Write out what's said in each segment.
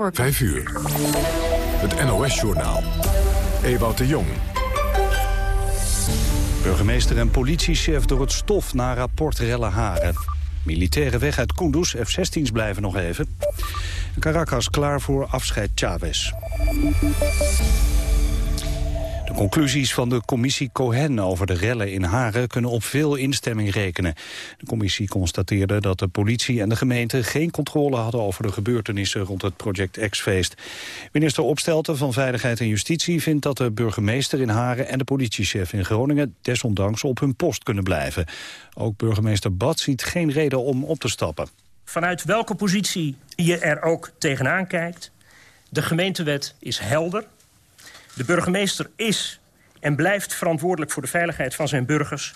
5 uur. Het NOS-journaal. Ewout de Jong. Burgemeester en politiechef door het stof na rapport Relle Haren. Militaire weg uit Kunduz, F-16's blijven nog even. Caracas klaar voor afscheid Chavez. De conclusies van de commissie Cohen over de rellen in Haren kunnen op veel instemming rekenen. De commissie constateerde dat de politie en de gemeente geen controle hadden over de gebeurtenissen rond het Project X-feest. Minister Opstelten van Veiligheid en Justitie vindt dat de burgemeester in Haren en de politiechef in Groningen desondanks op hun post kunnen blijven. Ook burgemeester Bad ziet geen reden om op te stappen. Vanuit welke positie je er ook tegenaan kijkt, de gemeentewet is helder. De burgemeester is en blijft verantwoordelijk voor de veiligheid van zijn burgers.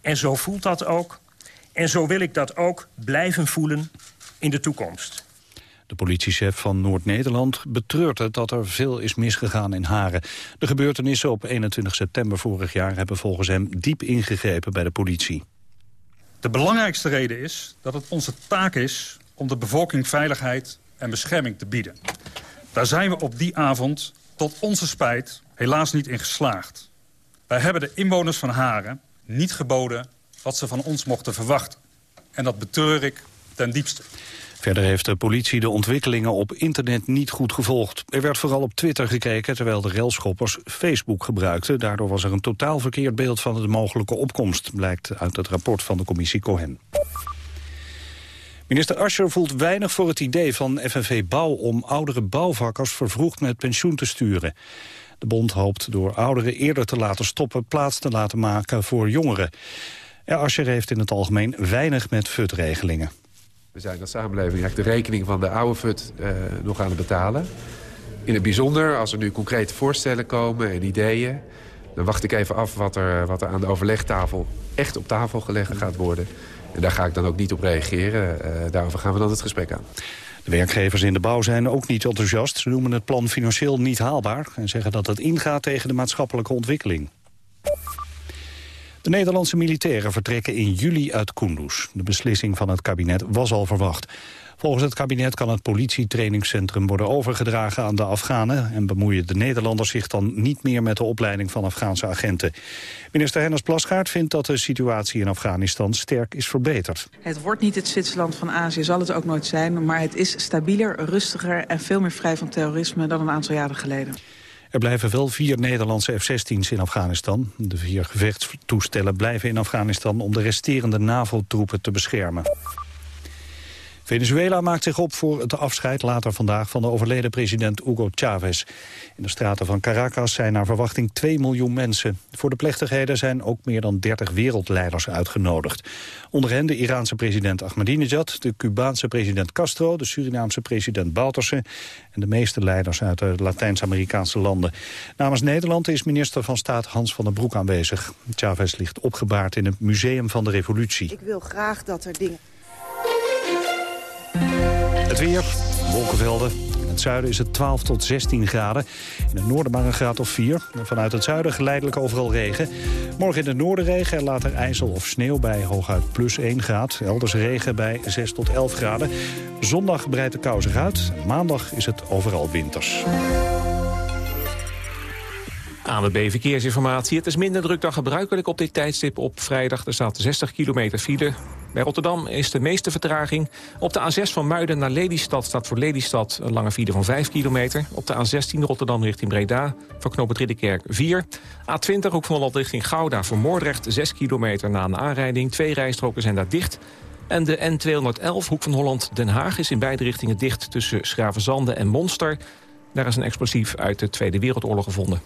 En zo voelt dat ook. En zo wil ik dat ook blijven voelen in de toekomst. De politiechef van Noord-Nederland betreurt het dat er veel is misgegaan in Haren. De gebeurtenissen op 21 september vorig jaar hebben volgens hem diep ingegrepen bij de politie. De belangrijkste reden is dat het onze taak is om de bevolking veiligheid en bescherming te bieden. Daar zijn we op die avond tot onze spijt helaas niet in geslaagd. Wij hebben de inwoners van Haren niet geboden wat ze van ons mochten verwachten. En dat betreur ik ten diepste. Verder heeft de politie de ontwikkelingen op internet niet goed gevolgd. Er werd vooral op Twitter gekeken terwijl de relschoppers Facebook gebruikten. Daardoor was er een totaal verkeerd beeld van de mogelijke opkomst... blijkt uit het rapport van de commissie Cohen. Minister Ascher voelt weinig voor het idee van FNV Bouw... om oudere bouwvakkers vervroegd met pensioen te sturen. De bond hoopt door ouderen eerder te laten stoppen... plaats te laten maken voor jongeren. Ja, Ascher heeft in het algemeen weinig met FUT-regelingen. We zijn als samenleving eigenlijk de rekening van de oude FUT uh, nog aan het betalen. In het bijzonder, als er nu concrete voorstellen komen en ideeën... dan wacht ik even af wat er, wat er aan de overlegtafel echt op tafel gelegd gaat worden... En daar ga ik dan ook niet op reageren. Uh, daarover gaan we dan het gesprek aan. De werkgevers in de bouw zijn ook niet enthousiast. Ze noemen het plan financieel niet haalbaar... en zeggen dat het ingaat tegen de maatschappelijke ontwikkeling. De Nederlandse militairen vertrekken in juli uit Kunduz. De beslissing van het kabinet was al verwacht. Volgens het kabinet kan het politietrainingscentrum worden overgedragen aan de Afghanen... en bemoeien de Nederlanders zich dan niet meer met de opleiding van Afghaanse agenten. Minister Hennis Plasgaard vindt dat de situatie in Afghanistan sterk is verbeterd. Het wordt niet het Zwitserland van Azië, zal het ook nooit zijn... maar het is stabieler, rustiger en veel meer vrij van terrorisme dan een aantal jaren geleden. Er blijven wel vier Nederlandse F-16's in Afghanistan. De vier gevechtstoestellen blijven in Afghanistan om de resterende NAVO-troepen te beschermen. Venezuela maakt zich op voor het afscheid later vandaag van de overleden president Hugo Chavez. In de straten van Caracas zijn naar verwachting 2 miljoen mensen. Voor de plechtigheden zijn ook meer dan 30 wereldleiders uitgenodigd. Onder hen de Iraanse president Ahmadinejad, de Cubaanse president Castro, de Surinaamse president Bouterse en de meeste leiders uit de Latijns-Amerikaanse landen. Namens Nederland is minister van Staat Hans van den Broek aanwezig. Chavez ligt opgebaard in het Museum van de Revolutie. Ik wil graag dat er dingen... Het weer, wolkenvelden. In het zuiden is het 12 tot 16 graden. In het noorden maar een graad of 4. Vanuit het zuiden geleidelijk overal regen. Morgen in het noorden regen en later ijzel of sneeuw bij hooguit plus 1 graad. Elders regen bij 6 tot 11 graden. Zondag breidt de kou zich uit. Maandag is het overal winters. ANWB Verkeersinformatie. Het is minder druk dan gebruikelijk op dit tijdstip op vrijdag. Er staat 60 kilometer file. Bij Rotterdam is de meeste vertraging. Op de A6 van Muiden naar Lelystad staat voor Lelystad een lange file van 5 kilometer. Op de A16 Rotterdam richting Breda voor knooppunt Ridderkerk 4. A20 Hoek van Holland richting Gouda voor Moordrecht 6 kilometer na een aanrijding. Twee rijstroken zijn daar dicht. En de N211 Hoek van Holland-Den Haag is in beide richtingen dicht... tussen Schravenzande en Monster. Daar is een explosief uit de Tweede Wereldoorlog gevonden.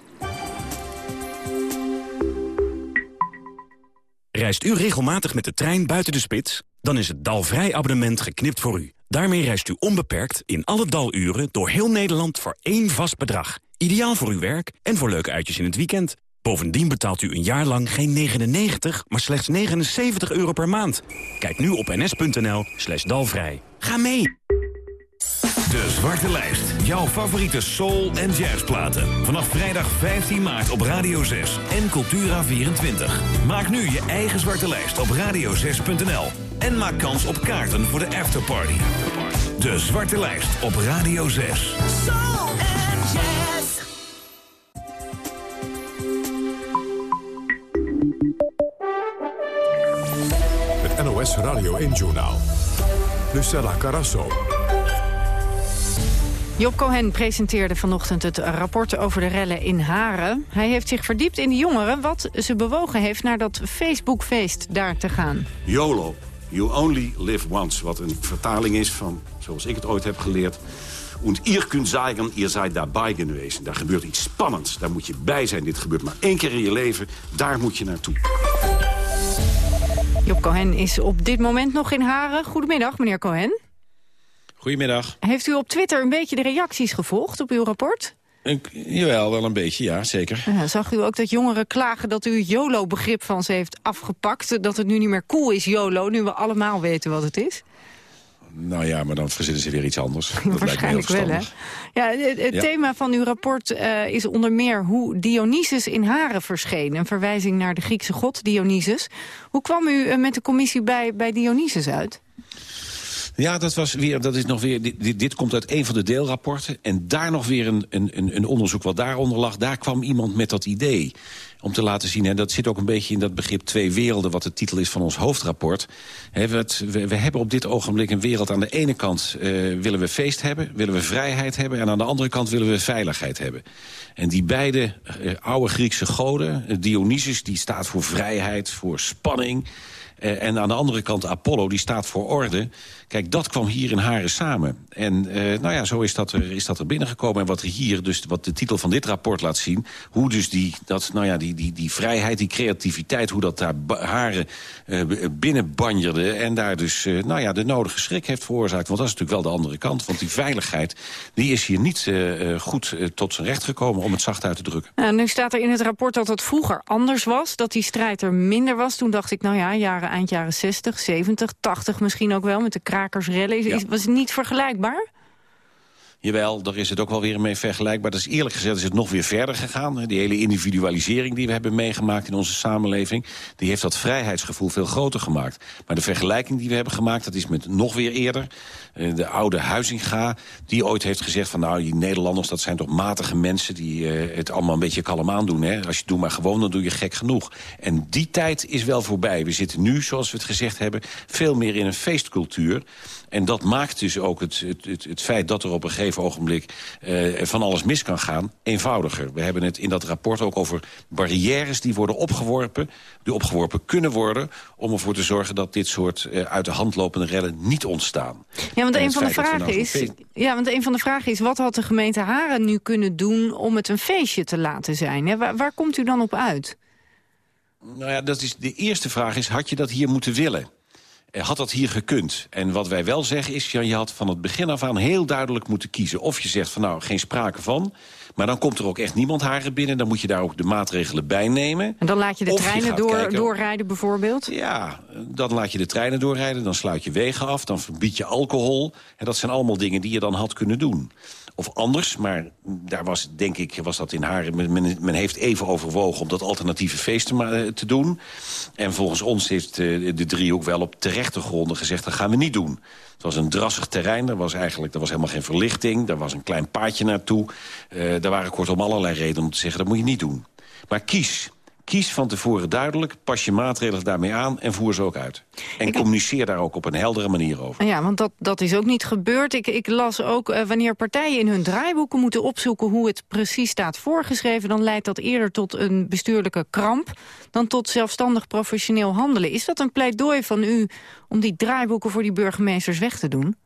Reist u regelmatig met de trein buiten de spits? Dan is het Dalvrij abonnement geknipt voor u. Daarmee reist u onbeperkt in alle daluren door heel Nederland voor één vast bedrag. Ideaal voor uw werk en voor leuke uitjes in het weekend. Bovendien betaalt u een jaar lang geen 99, maar slechts 79 euro per maand. Kijk nu op ns.nl slash dalvrij. Ga mee! De Zwarte Lijst. Jouw favoriete soul- en jazzplaten. Vanaf vrijdag 15 maart op Radio 6 en Cultura24. Maak nu je eigen Zwarte Lijst op radio6.nl. En maak kans op kaarten voor de afterparty. De Zwarte Lijst op Radio 6. Soul and jazz. Het NOS Radio 1-journaal. Lucella Carasso. Job Cohen presenteerde vanochtend het rapport over de rellen in Haren. Hij heeft zich verdiept in de jongeren wat ze bewogen heeft naar dat Facebookfeest daar te gaan. YOLO, you only live once. Wat een vertaling is van, zoals ik het ooit heb geleerd... Und ihr kunt zeggen, ihr seid daarbij geweest. Daar gebeurt iets spannends, daar moet je bij zijn. Dit gebeurt maar één keer in je leven, daar moet je naartoe. Job Cohen is op dit moment nog in Haren. Goedemiddag, meneer Cohen. Goedemiddag. Heeft u op Twitter een beetje de reacties gevolgd op uw rapport? Jawel, wel een beetje, ja, zeker. Ja, zag u ook dat jongeren klagen dat u het YOLO-begrip van ze heeft afgepakt? Dat het nu niet meer cool is, YOLO, nu we allemaal weten wat het is? Nou ja, maar dan verzinnen ze weer iets anders. Dat lijkt me heel Waarschijnlijk wel, hè? Ja, het Ja. thema van uw rapport eh, is onder meer hoe Dionysus in Haren verscheen. Een verwijzing naar de Griekse god Dionysus. Hoe kwam u eh, met de commissie bij, bij Dionysus uit? Ja, dat, was weer, dat is nog weer, dit, dit, komt uit een van de deelrapporten. En daar nog weer een, een, een- onderzoek wat daaronder lag. Daar kwam iemand met dat idee. Om te laten zien, en dat zit ook een beetje in dat begrip twee werelden... wat de titel is van ons hoofdrapport. We, we, hebben op dit ogenblik een wereld. Aan de ene kant eh, willen we feest hebben, willen we vrijheid hebben... en aan de andere kant willen we veiligheid hebben. En die beide eh, oude Griekse goden, eh, Dionysus... die staat voor vrijheid, voor spanning... En aan de andere kant Apollo, die staat voor orde. Kijk, dat kwam hier in Haren samen. En eh, nou ja, zo is dat, er, is dat er binnengekomen. En wat er hier, dus wat de titel van dit rapport laat zien... hoe dus die, dat, nou ja, die, die, die vrijheid, die creativiteit... hoe dat daar Haren eh, b- binnenbanjerde... en daar dus eh, nou ja, de nodige schrik heeft veroorzaakt. Want dat is natuurlijk wel de andere kant. Want die veiligheid die is hier niet eh, eh, goed eh, tot zijn recht gekomen... om het zacht uit te drukken. Nu staat er in het rapport dat het vroeger anders was. Dat die strijd er minder was. Toen dacht ik, nou ja, jaren, eind jaren 60, 70, 80 misschien ook wel... met de krakersrellen. Is, Ja. is- was het niet vergelijkbaar? Jawel, daar is het ook wel weer mee vergelijkbaar. Dat is eerlijk gezegd is het nog weer verder gegaan. Die hele individualisering die we hebben meegemaakt in onze samenleving... die heeft dat vrijheidsgevoel veel groter gemaakt. Maar de vergelijking die we hebben gemaakt, dat is met nog weer eerder. Eh, De oude Huizinga, die ooit heeft gezegd van... nou, die Nederlanders, dat zijn toch matige mensen... die eh, het allemaal een beetje kalm aandoen. Hè? Als je doe maar gewoon, dan doe je gek genoeg. En die tijd is wel voorbij. We zitten nu, zoals we het gezegd hebben... veel meer in een feestcultuur... En dat maakt dus ook het, het, het, het feit dat er op een gegeven ogenblik eh, van alles mis kan gaan, eenvoudiger. We hebben het in dat rapport ook over barrières die worden opgeworpen, die opgeworpen kunnen worden, om ervoor te zorgen dat dit soort eh, uit de hand lopende rellen niet ontstaan. Ja, want En een van, de vragen nou is, feest- ja, want een van de vragen is... wat had de gemeente Haren nu kunnen doen om het een feestje te laten zijn? Hè? Waar, waar komt u dan op uit? Nou ja, dat is, de eerste vraag is, had je dat hier moeten willen? Eh, Had dat hier gekund? En wat wij wel zeggen is, Jan, je had van het begin af aan heel duidelijk moeten kiezen. Of je zegt van nou, geen sprake van. Maar dan komt er ook echt niemand haren binnen. Dan moet je daar ook de maatregelen bij nemen. En dan laat je de Of treinen door, kijken- doorrijden bijvoorbeeld? Ja, dan laat je de treinen doorrijden, dan sluit je wegen af... dan verbied je alcohol. En dat zijn allemaal dingen die je dan had kunnen doen. Of anders, maar daar was, denk ik, was dat in haar... Men, men, heeft even overwogen om dat alternatieve feest te, eh, te doen. En volgens ons heeft eh, de driehoek wel op terechte gronden gezegd... dat gaan we niet doen. Het was een drassig terrein, er was eigenlijk er was helemaal geen verlichting... er was een klein paadje naartoe. Eh daar waren kortom allerlei redenen om te zeggen, dat moet je niet doen. Maar kies. Kies van tevoren duidelijk, pas je maatregelen daarmee aan... en voer ze ook uit. En communiceer daar ook op een heldere manier over. Ja, want dat, dat is ook niet gebeurd. Ik, ik las ook eh, wanneer partijen in hun draaiboeken moeten opzoeken... hoe het precies staat voorgeschreven... dan leidt dat eerder tot een bestuurlijke kramp... dan tot zelfstandig professioneel handelen. Is dat een pleidooi van u om die draaiboeken voor die burgemeesters weg te doen?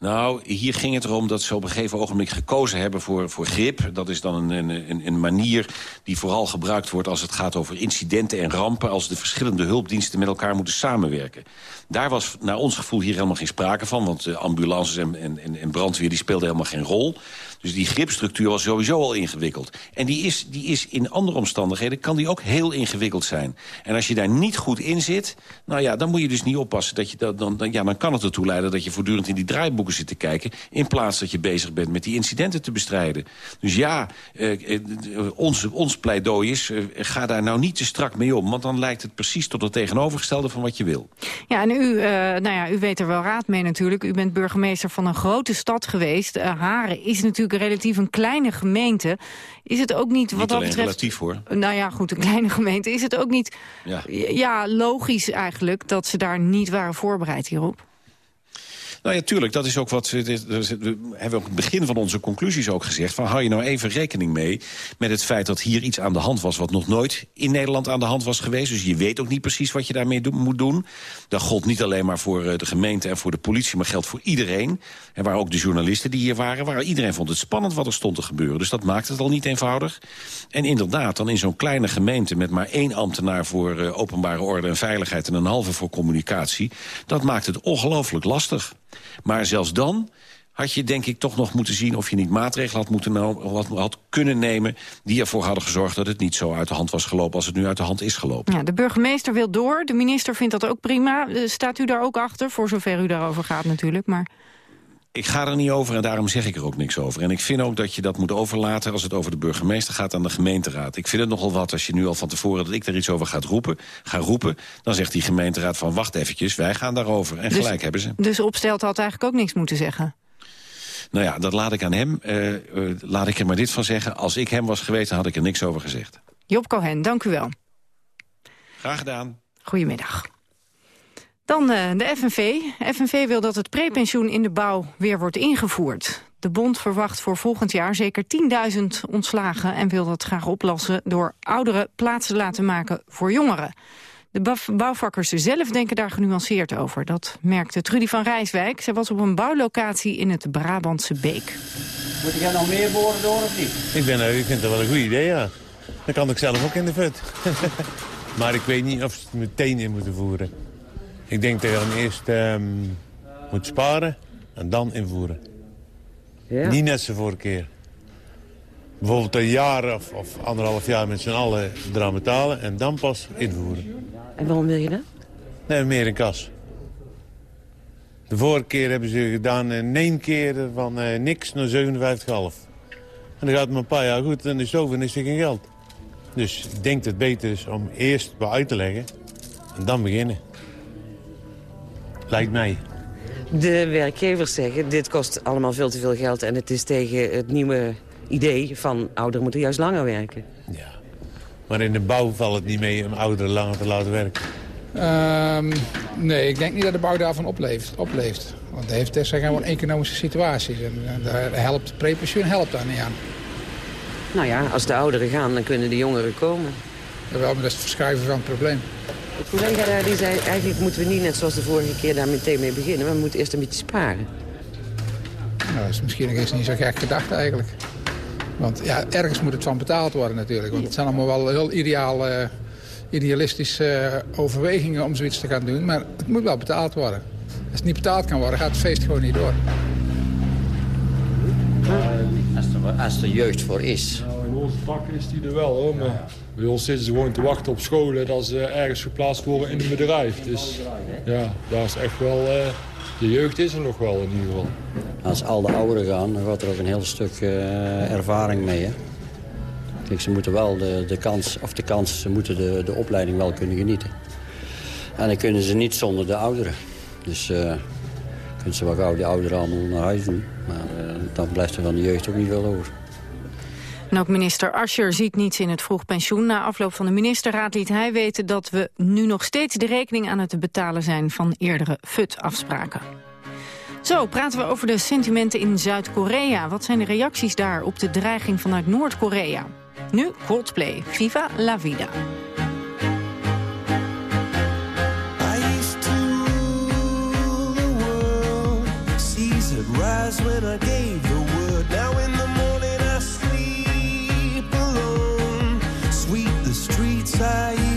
Nou, hier ging het erom dat ze op een gegeven ogenblik gekozen hebben voor, voor grip. Dat is dan een, een, een manier die vooral gebruikt wordt als het gaat over incidenten en rampen... als de verschillende hulpdiensten met elkaar moeten samenwerken. Daar was naar ons gevoel hier helemaal geen sprake van... want ambulances en, en, en brandweer die speelden helemaal geen rol. Dus die gripstructuur was sowieso al ingewikkeld. En die is, die is in andere omstandigheden kan die ook heel ingewikkeld zijn. En als je daar niet goed in zit, nou ja, dan moet je dus niet oppassen. Dat je dat, dan, dan, ja, dan kan het ertoe leiden dat je voortdurend in die draaiboeken zit te kijken... in plaats dat je bezig bent met die incidenten te bestrijden. Dus ja, eh, eh, ons, ons pleidooi is, eh, ga daar nou niet te strak mee om. Want dan lijkt het precies tot het tegenovergestelde van wat je wil. Ja, en u, eh, nou ja, u weet er wel raad mee natuurlijk. U bent burgemeester van een grote stad geweest. Uh, is natuurlijk relatief een kleine gemeente. Is het ook niet, wat niet dat betreft... relatief hoor. Nou ja, goed, een kleine gemeente. Is het ook niet Ja. ja, logisch eigenlijk dat ze daar niet waren voorbereid hierop? Nou ja, tuurlijk, dat is ook wat... we- hebben ook het begin van onze conclusies ook gezegd... van hou je nou even rekening mee met het feit dat hier iets aan de hand was... wat nog nooit in Nederland aan de hand was geweest. Dus je weet ook niet precies wat je daarmee moet doen. Dat gold niet alleen maar voor eh, de gemeente en voor de politie... maar geldt voor iedereen. En waar ook de journalisten die hier waren... Waar iedereen vond het spannend wat er stond te gebeuren. Dus dat maakt het al niet eenvoudig. En inderdaad, dan in zo'n kleine gemeente... met maar één ambtenaar voor eh, openbare orde en veiligheid... en een halve voor communicatie... dat maakt het ongelooflijk lastig. Maar zelfs dan had je denk ik toch nog moeten zien... of je niet maatregelen had, moeten nou, had, kunnen nemen... die ervoor hadden gezorgd dat het niet zo uit de hand was gelopen... als het nu uit de hand is gelopen. Ja, de burgemeester wil door, de minister vindt dat ook prima. Eh, Staat u daar ook achter, voor zover u daarover gaat natuurlijk. Maar Ik ga er niet over en daarom zeg ik er ook niks over. En ik vind ook dat je dat moet overlaten als het over de burgemeester gaat aan de gemeenteraad. Ik vind het nogal wat als je nu al van tevoren dat ik er iets over gaat roepen, ga roepen. Dan zegt die gemeenteraad van wacht eventjes, wij gaan daarover. En Dus- gelijk hebben ze. dus Opstelt had eigenlijk ook niks moeten zeggen. Nou ja, dat laat ik aan hem. Eh, eh, laat ik er maar dit van zeggen. Als ik hem was geweest, had ik er niks over gezegd. Job Cohen, dank u wel. Graag gedaan. Goedemiddag. Dan eh, de FNV. FNV wil dat het prepensioen in de bouw weer wordt ingevoerd. De bond verwacht voor volgend jaar zeker 10.000 ontslagen... en wil dat graag oplossen door ouderen plaatsen te laten maken voor jongeren. De bouw- bouwvakkers zelf denken daar genuanceerd over. Dat merkte Trudy van Rijswijk. Zij was op een bouwlocatie in het Brabantse Beek. Moet jij nog meer boren door of niet? Ik, ben, ik vind het wel een goed idee, ja. Dan kan ik zelf ook in de fut. maar ik weet niet of ze het meteen in moeten voeren. Ik denk dat je dan eerst ehm, moet sparen en dan invoeren. Ja. Niet net zo vorige keer. Bijvoorbeeld een jaar of, of anderhalf jaar met z'n allen eraan betalen en dan pas invoeren. En waarom wil je dat? Nee, meer in kas. De vorige keer hebben ze gedaan in één keer van eh, niks naar 57,5. En dan gaat het maar een paar jaar goed en is over en is er geen geld. Dus ik denk dat het beter is om eerst wat uit te leggen en dan beginnen. Lijkt mij. De werkgevers zeggen, dit kost allemaal veel te veel geld... en het is tegen het nieuwe idee van ouderen moeten juist langer werken. Maar in de bouw valt het niet mee om ouderen langer te laten werken. Ehm, nee, ik denk niet dat de bouw daarvan opleeft. opleeft. Want het heeft zeg, gewoon economische situaties. En daar helpt prepensioen helpt daar niet aan. Nou ja, als de ouderen gaan, dan kunnen de jongeren komen. Jawel, maar dat is het verschuiven van het probleem. De collega daar die zei, eigenlijk moeten we niet net zoals de vorige keer daar meteen mee beginnen. Maar we moeten eerst een beetje sparen. Nou, dat is misschien nog eens niet zo gek gedacht eigenlijk. Want ja, ergens moet het van betaald worden natuurlijk. Want het zijn allemaal wel heel ideaal, eh, idealistische eh, overwegingen om zoiets te gaan doen. Maar het moet wel betaald worden. Als het niet betaald kan worden, gaat het feest gewoon niet door. Als er, als er jeugd voor is. Nou, in onze is die er wel hoor, maar bij ons zitten ze gewoon te wachten op scholen dat ze ergens geplaatst worden in een bedrijf. Dus ja, daar is echt wel, eh, de jeugd is er nog wel in ieder geval. Als al de ouderen gaan, dan gaat er ook een heel stuk eh, ervaring mee. Hè? Kijk, ze moeten wel de, de kans, of de kans, ze moeten de, de opleiding wel kunnen genieten. En dan kunnen ze niet zonder de ouderen. Dus eh kunnen ze wel gauw die ouderen allemaal naar huis doen. Maar eh, dan blijft er van de jeugd ook niet veel over. En ook minister Ascher ziet niets in het vroeg pensioen. Na afloop van de ministerraad liet hij weten dat we nu nog steeds de rekening aan het betalen zijn van eerdere FUT-afspraken. Zo praten we over de sentimenten in Zuid-Korea. Wat zijn de reacties daar op de dreiging vanuit Noord-Korea? Nu Coldplay, Viva la Vida. Rise when I gave the word. Now streets I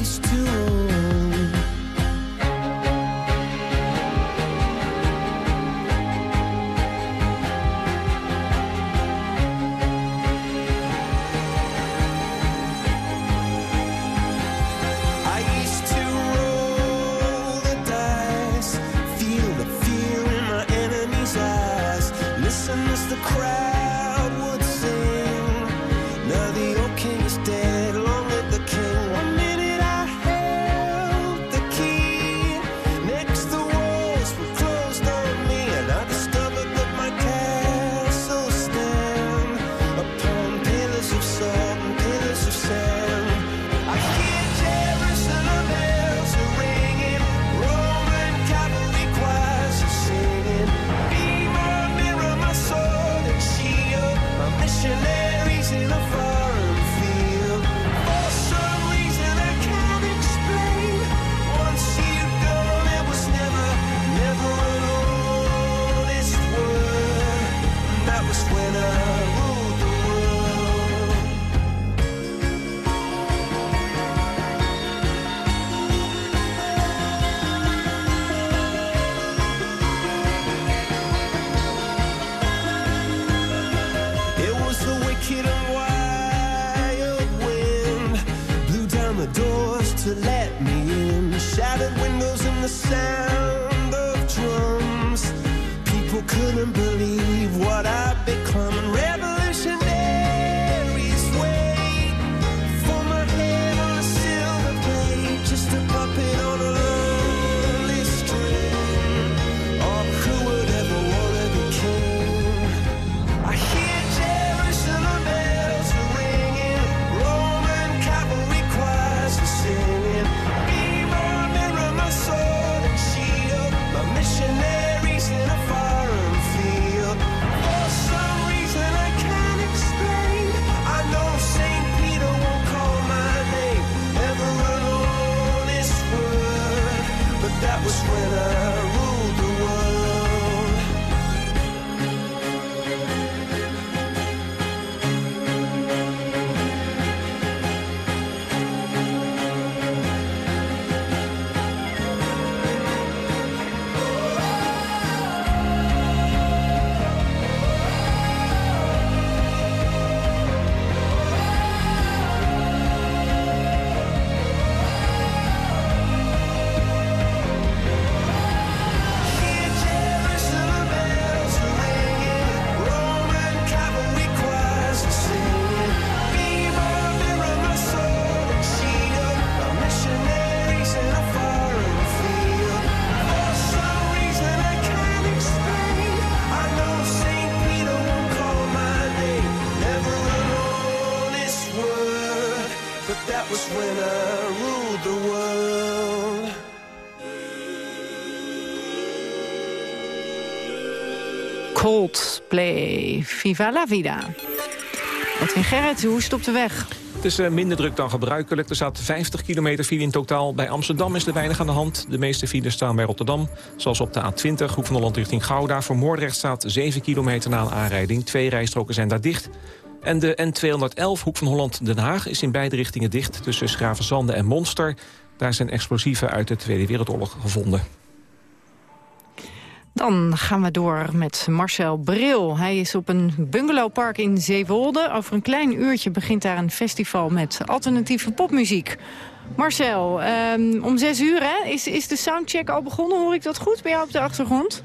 Coldplay, Viva la Vida. Edwin Gerrit, hoe is het op de weg? Het is eh, minder druk dan gebruikelijk. Er staat 50 kilometer file in totaal. Bij Amsterdam is er weinig aan de hand. De meeste files staan bij Rotterdam. Zoals op de A20, Hoek van Holland richting Gouda. Voor Moordrecht staat 7 kilometer na een aanrijding. Twee rijstroken zijn daar dicht. En de N211, Hoek van Holland-Den Haag, is in beide richtingen dicht... tussen Schravenzande en Monster. Daar zijn explosieven uit de Tweede Wereldoorlog gevonden. Dan gaan we door met Marcel Bril. Hij is op een bungalowpark in Zeewolde. Over een klein uurtje begint daar een festival met alternatieve popmuziek. Marcel, ehm, om zes uur hè? Is, is de soundcheck al begonnen? Hoor ik dat goed bij jou op de achtergrond?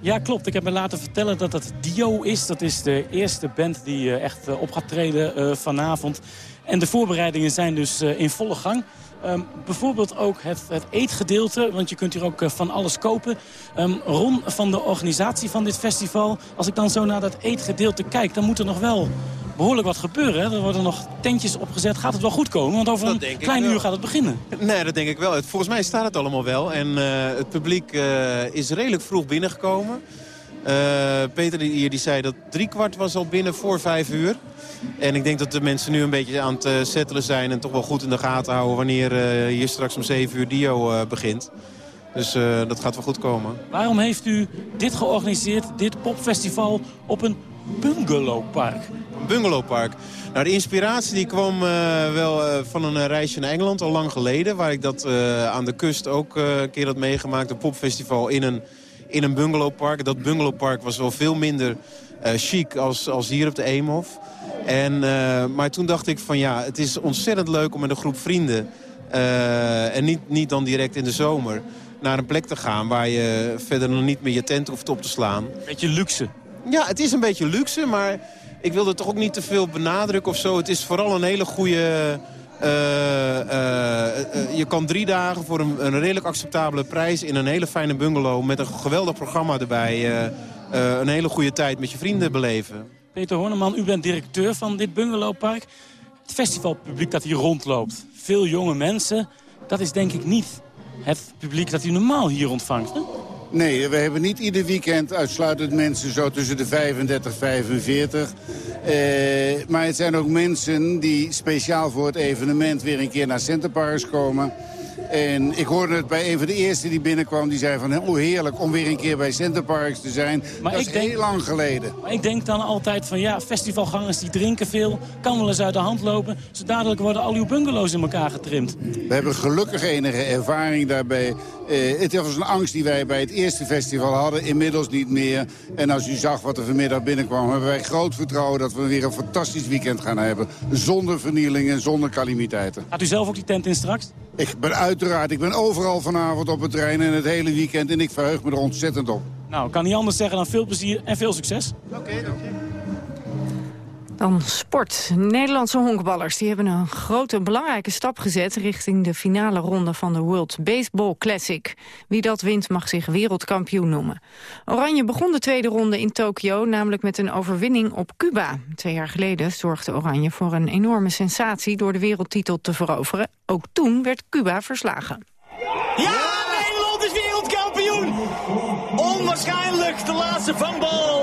Ja, klopt. Ik heb me laten vertellen dat het Dio is. Dat is de eerste band die eh, echt eh, op gaat treden eh, vanavond. En de voorbereidingen zijn dus in volle gang. Ehm, bijvoorbeeld ook het, het eetgedeelte, want je kunt hier ook eh, van alles kopen. Ehm, Ron van de organisatie van dit festival, als ik dan zo naar dat eetgedeelte kijk... dan moet er nog wel behoorlijk wat gebeuren. Hè? Er worden nog tentjes opgezet. Gaat het wel goed komen? Want over een klein uur gaat het beginnen. Nee, dat denk ik wel. Volgens mij staat het allemaal wel. En eh, het publiek eh, is redelijk vroeg binnengekomen. Eh, Peter hier die zei dat driekwart was al binnen voor vijf uur. En ik denk dat de mensen nu een beetje aan het eh, settelen zijn... en toch wel goed in de gaten houden wanneer eh, hier straks om zeven uur Dio begint. Dus dat gaat wel goed komen. Waarom heeft u dit georganiseerd, dit popfestival, op een bungalowpark? Een bungalowpark. Nou, de inspiratie die kwam wel van een reisje naar Engeland al lang geleden. Waar ik dat aan de kust ook een keer had meegemaakt. Een popfestival in een, in een bungalowpark. Dat bungalowpark was wel veel minder eh, chic als, als hier op de Eemhof. En, eh, maar toen dacht ik van ja, het is ontzettend leuk om met een groep vrienden... eh, en niet, niet dan direct in de zomer naar een plek te gaan... waar je verder nog niet meer je tent hoeft op te slaan. Beetje luxe. Ja, het is een beetje luxe, maar ik wilde toch ook niet te veel benadrukken of zo. Het is vooral een hele goede... eh, eh, eh, je kan drie dagen voor een, redelijk acceptabele prijs... in een hele fijne bungalow met een geweldig programma erbij... een hele goede tijd met je vrienden beleven. Peter Horneman, u bent directeur van dit bungalowpark. Het festivalpubliek dat hier rondloopt, veel jonge mensen... dat is denk ik niet het publiek dat u normaal hier ontvangt. Hè? Nee, we hebben niet ieder weekend uitsluitend mensen zo tussen de 35 en 45. Eh, maar het zijn ook mensen die speciaal voor het evenement weer een keer naar Centerparks komen. En ik hoorde het bij een van de eerste die binnenkwam. Die zei van, hoe heerlijk om weer een keer bij Centerparks te zijn. Maar dat ik is denk- heel lang geleden. Maar ik denk dan altijd van ja, festivalgangers die drinken veel... kan wel eens uit de hand lopen. Zo dadelijk worden al uw bungalows in elkaar getrimd. We hebben gelukkig enige ervaring daarbij. Eh, het was een angst die wij bij het eerste festival hadden. Inmiddels niet meer. En als u zag wat er vanmiddag binnenkwam... hebben wij groot vertrouwen dat we weer een fantastisch weekend gaan hebben. Zonder vernieling en zonder calamiteiten. Gaat u zelf ook die tent in straks? Ik ben uiteraard, ik ben overal vanavond op het terrein en het hele weekend. En ik verheug me er ontzettend op. Nou, ik kan niet anders zeggen dan veel plezier en veel succes. Dan sport. Nederlandse honkballers die hebben een grote belangrijke stap gezet... richting de finale ronde van de World Baseball Classic. Wie dat wint mag zich wereldkampioen noemen. Oranje begon de tweede ronde in Tokio... namelijk met een overwinning op Cuba. Twee jaar geleden zorgde Oranje voor een enorme sensatie... door de wereldtitel te veroveren. Ook toen werd Cuba verslagen. Ja, Nederland is wereldkampioen! Onwaarschijnlijk de laatste vangbal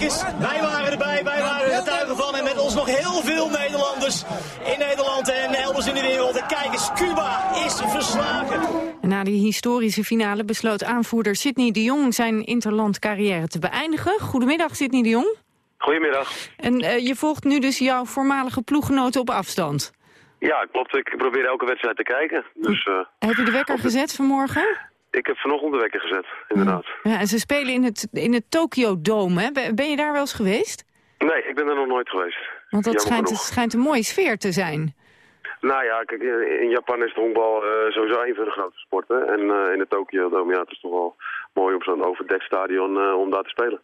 Wij waren erbij, wij waren er getuigen van. En met ons nog heel veel Nederlanders in Nederland en elders in de wereld. En kijk eens, Cuba is verslagen. En na die historische finale besloot aanvoerder Sidney de Jong zijn interland carrière te beëindigen. Goedemiddag Sidney de Jong. Goedemiddag. En uh, je volgt nu dus jouw voormalige ploeggenoten op afstand. Ja, klopt. Ik probeer elke wedstrijd te kijken. Dus, uh, heb je de wekker gezet vanmorgen? Ik heb vanochtend de wekker gezet, inderdaad. Ja, en ze spelen in het, in het Tokyo Dome, hè? Ben je daar wel eens geweest? Nee, ik ben er nog nooit geweest. Want dat schijnt, schijnt, een mooie sfeer te zijn. Nou ja, kijk, in Japan is de honkbal uh, sowieso een van de grote sporten. En uh, in de Tokyo Dome, ja, het is toch wel mooi op zo'n overdekstadion uh, om daar te spelen.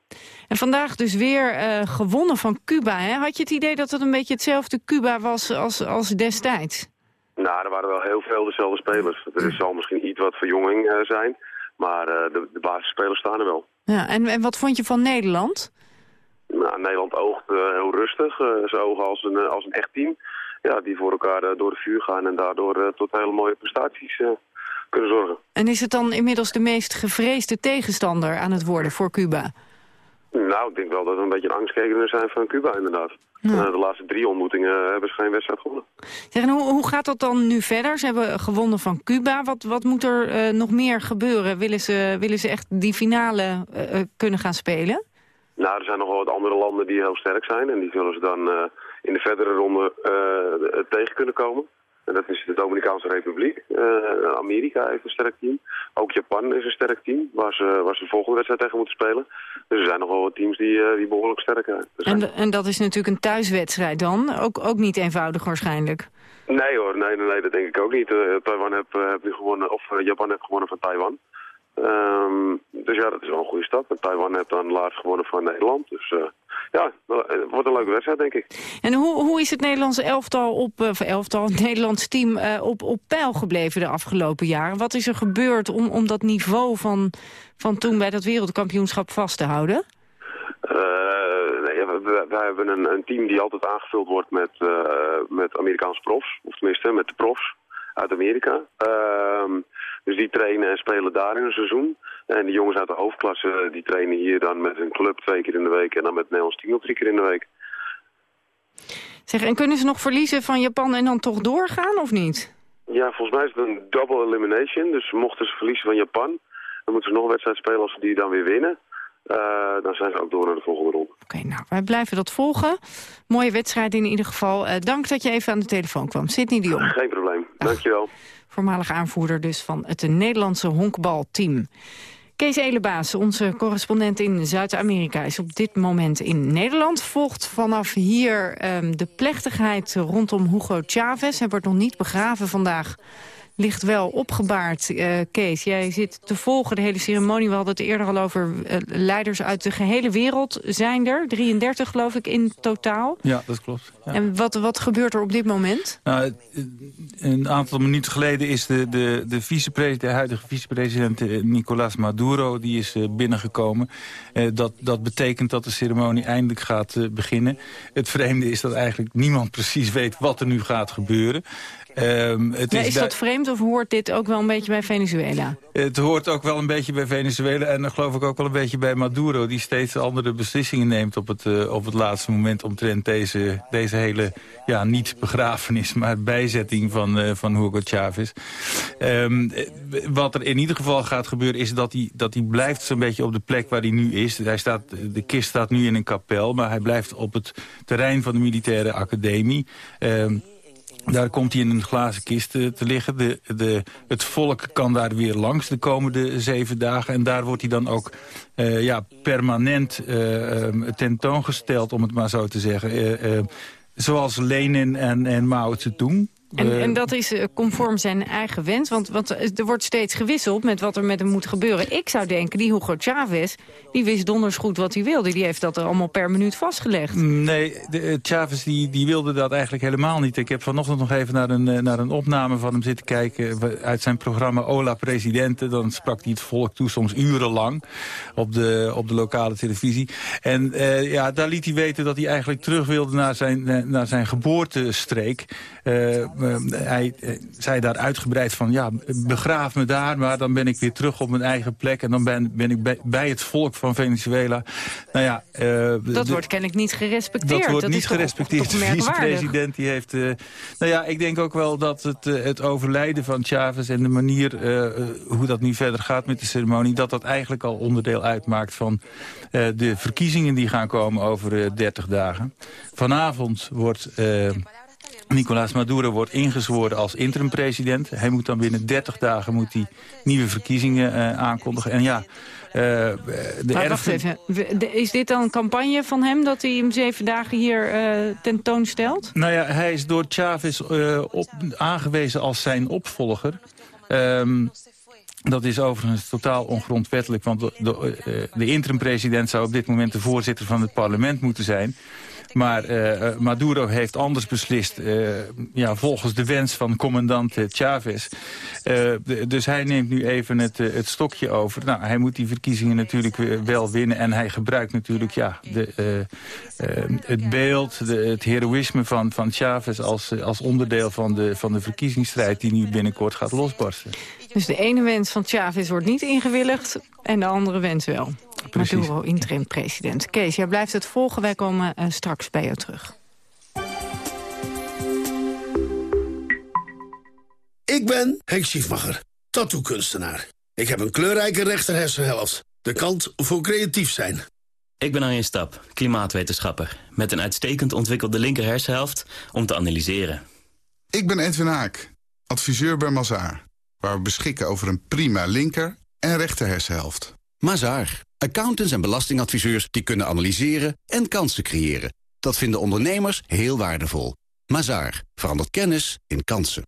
En vandaag dus weer gewonnen van Cuba, hè? Had je het idee dat het een beetje hetzelfde Cuba was als, als destijds? Nou, er waren wel heel veel dezelfde spelers. Er zal misschien iets wat verjonging zijn, maar de, de basisspelers staan er wel. Ja, en, en wat vond je van Nederland? Nou, Nederland oogt heel rustig. ze ogen als een, als een echt team ja, die voor elkaar uh, door de vuur gaan en daardoor uh, tot hele mooie prestaties uh, kunnen zorgen. En is het dan inmiddels de meest gevreesde tegenstander aan het worden voor Cuba? Nou, ik denk wel dat we een beetje angstkekener zijn van Cuba inderdaad. Ja. de laatste drie ontmoetingen hebben ze geen wedstrijd gewonnen. Zeg, en hoe, hoe gaat dat dan nu verder? Ze hebben gewonnen van Cuba. Wat, wat moet er nog meer gebeuren? Willen ze, willen ze echt die finale kunnen gaan spelen? Nou, er zijn nog wel wat andere landen die heel sterk zijn. En die zullen ze dan in de verdere ronde tegen kunnen komen. Dat is de Dominicaanse Republiek. Uh, Amerika heeft een sterk team. Ook Japan is een sterk team, waar ze, waar ze de volgende wedstrijd tegen moeten spelen. Dus er zijn nog wel wat teams die, uh, die behoorlijk sterk zijn. En, en dat is natuurlijk een thuiswedstrijd dan? Ook, ook niet eenvoudig waarschijnlijk? Nee hoor, nee, nee, nee dat denk ik ook niet. Taiwan heeft, heeft nu gewonnen, of Japan heeft gewonnen van Taiwan. Um, dus ja, dat is wel een goede stap. En Taiwan heeft dan laatst gewonnen van Nederland. Dus uh, ja, het wordt een leuke wedstrijd, denk ik. En hoe, hoe is het Nederlandse elftal op, of elftal, het Nederlands team uh, op, op peil gebleven de afgelopen jaren? Wat is er gebeurd om, om dat niveau van, van toen bij dat wereldkampioenschap vast te houden? Uh, nee, wij, wij hebben een, een, team die altijd aangevuld wordt met, met Amerikaanse profs. Of tenminste, met de profs uit Amerika. Ehm, dus die trainen en spelen daar in een seizoen. En de jongens uit de hoofdklasse die trainen hier dan met een club twee keer in de week... en dan met het Nederlands team drie keer in de week. Zeg, en kunnen ze nog verliezen van Japan en dan toch doorgaan of niet? Ja, volgens mij is het een double elimination. Dus mochten ze verliezen van Japan... dan moeten ze nog een wedstrijd spelen als ze die dan weer winnen. Uh, dan zijn ze ook door naar de volgende ronde. Oké, okay, nou, wij blijven dat volgen. Mooie wedstrijd in ieder geval. Uh, dank dat je even aan de telefoon kwam. Sidney de Jong. Geen probleem. Dankjewel. Voormalig aanvoerder dus van het Nederlandse honkbalteam. Kees Elebaas, onze correspondent in Zuid-Amerika... is op dit moment in Nederland. Volgt vanaf hier um, de plechtigheid rondom Hugo Chavez. Hij wordt nog niet begraven vandaag ligt wel opgebaard. Uh, Kees, jij zit te volgen de hele ceremonie. We hadden het eerder al over uh, leiders uit de gehele wereld zijn er. 33 geloof ik in totaal. Ja, dat klopt. Ja. En wat, wat gebeurt er op dit moment? Nou, een aantal minuten geleden is de, de, de, vicepresident, de huidige vicepresident eh, Nicolás Maduro... die is binnengekomen. dat, dat betekent dat de ceremonie eindelijk gaat beginnen. Het vreemde is dat eigenlijk niemand precies weet wat er nu gaat gebeuren. Um, het ja, is, is dat vreemd of hoort dit ook wel een beetje bij Venezuela? Het hoort ook wel een beetje bij Venezuela en dan geloof ik ook wel een beetje bij Maduro... die steeds andere beslissingen neemt op het, uh, op het laatste moment... omtrent deze, deze hele, ja, niet begrafenis, maar bijzetting van, uh, van Hugo Chavez. Um, wat er in ieder geval gaat gebeuren is dat hij, dat hij blijft zo'n beetje op de plek waar hij nu is. Hij staat, de kist staat nu in een kapel, maar hij blijft op het terrein van de militaire academie... Um, daar komt hij in een glazen kist te, te liggen. De, de, het volk kan daar weer langs de komende zeven dagen. En daar wordt hij dan ook uh, ja, permanent uh, tentoongesteld, om het maar zo te zeggen. Zoals Lenin en, en Mao Zedong. En, en, dat is conform zijn eigen wens, want, want er wordt steeds gewisseld met wat er met hem moet gebeuren. Ik zou denken, die Hugo Chavez, die wist donders goed wat hij wilde. Die heeft dat er allemaal per minuut vastgelegd. Nee, de, Chavez die, die wilde dat eigenlijk helemaal niet. Ik heb vanochtend nog even naar een, naar een opname van hem zitten kijken... uit zijn programma Ola Presidente. Dan sprak hij het volk toe, soms urenlang, op de, op de lokale televisie. En uh, ja, daar liet hij weten dat hij eigenlijk terug wilde naar zijn, naar zijn geboortestreek... Uh, hij uh, zei daar uitgebreid van, ja, begraaf me daar... maar dan ben ik weer terug op mijn eigen plek... en dan ben, ben ik bij, bij het volk van Venezuela. Nou ja, dat wordt kennelijk niet gerespecteerd. Dat wordt dat niet gerespecteerd. De vicepresident die heeft... nou ja, ik denk ook wel dat het, het overlijden van Chavez... en de manier hoe dat nu verder gaat met de ceremonie... dat dat eigenlijk al onderdeel uitmaakt van de verkiezingen die gaan komen over 30 dagen. Vanavond wordt... Nicolás Maduro wordt ingezworen als interim-president. Hij moet dan binnen 30 dagen moet hij nieuwe verkiezingen uh, aankondigen. En ja, uh, de maar wacht even. Is dit dan een campagne van hem dat hij hem zeven dagen hier uh, tentoonstelt? Nou ja, hij is door Chavez op, aangewezen als zijn opvolger. Um, dat is overigens totaal ongrondwettelijk, want de, de, de interim-president zou op dit moment de voorzitter van het parlement moeten zijn. Maar uh, Maduro heeft anders beslist, uh, ja, volgens de wens van commandant Chavez. Dus hij neemt nu even het, het stokje over. Nou, hij moet die verkiezingen natuurlijk wel winnen. En hij gebruikt natuurlijk ja, de, het beeld, de, het heroïsme van, van Chavez... Als, als onderdeel van de, van de verkiezingsstrijd die nu binnenkort gaat losbarsten. Dus de ene wens van Chavez wordt niet ingewilligd en de andere wens wel. Precies. Maduro, interim-president. Kees, jij blijft het volgen. Wij komen uh, straks bij jou terug. Ik ben Henk Schiefmacher, tattoo-kunstenaar. Ik heb een kleurrijke rechterhersenhelft. De kant voor creatief zijn. Ik ben Arjen Stap, klimaatwetenschapper. Met een uitstekend ontwikkelde linkerhersenhelft om te analyseren. Ik ben Edwin Haak, adviseur bij Mazaar. Waar we beschikken over een prima linker- en rechterhersenhelft. Mazaar. Accountants en belastingadviseurs die kunnen analyseren en kansen creëren. Dat vinden ondernemers heel waardevol. Mazaar. Verandert kennis in kansen.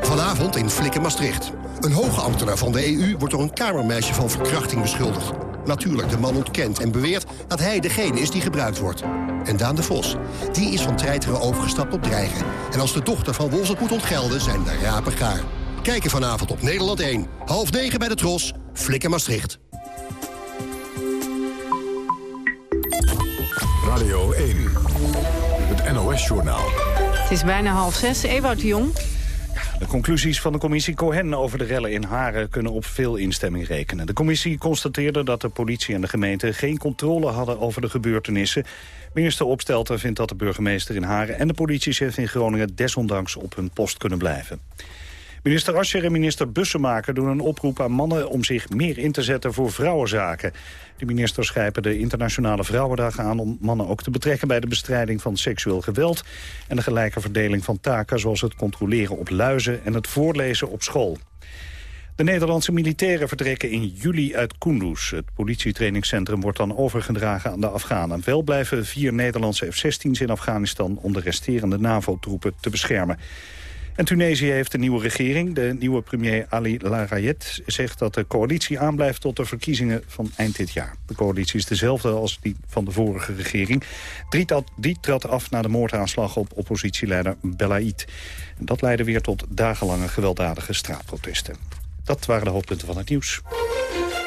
Vanavond in Flikken Maastricht. Een hoge ambtenaar van de EU wordt door een kamermeisje van verkrachting beschuldigd. Natuurlijk, de man ontkent en beweert dat hij degene is die gebruikt wordt. En Daan de Vos, die is van treiteren overgestapt op dreigen. En als de dochter van Wolfs het moet ontgelden, zijn de rapen gaar. Kijken vanavond op Nederland 1. Half negen bij de Tros. Flikken Maastricht. Radio 1. Het NOS-journaal. Het is bijna half zes. Ewout de Jong. De conclusies van de commissie Cohen over de rellen in Haren kunnen op veel instemming rekenen. De commissie constateerde dat de politie en de gemeente geen controle hadden over de gebeurtenissen. Minister Opstelten vindt dat de burgemeester in Haren en de politiechef in Groningen desondanks op hun post kunnen blijven. Minister Ascher en minister Bussemaker doen een oproep aan mannen om zich meer in te zetten voor vrouwenzaken. De ministers grijpen de Internationale Vrouwendag aan om mannen ook te betrekken bij de bestrijding van seksueel geweld en de gelijke verdeling van taken zoals het controleren op luizen en het voorlezen op school. De Nederlandse militairen vertrekken in juli uit Kunduz. Het politietrainingscentrum wordt dan overgedragen aan de Afghanen. Wel blijven vier Nederlandse F-16's in Afghanistan om de resterende NAVO-troepen te beschermen. En Tunesië heeft een nieuwe regering. De nieuwe premier Ali Larayet zegt dat de coalitie aanblijft tot de verkiezingen van eind dit jaar. De coalitie is dezelfde als die van de vorige regering. Die trad af na de moordaanslag op oppositieleider Belaid. En dat leidde weer tot dagenlange gewelddadige straatprotesten. Dat waren de hoofdpunten van het nieuws.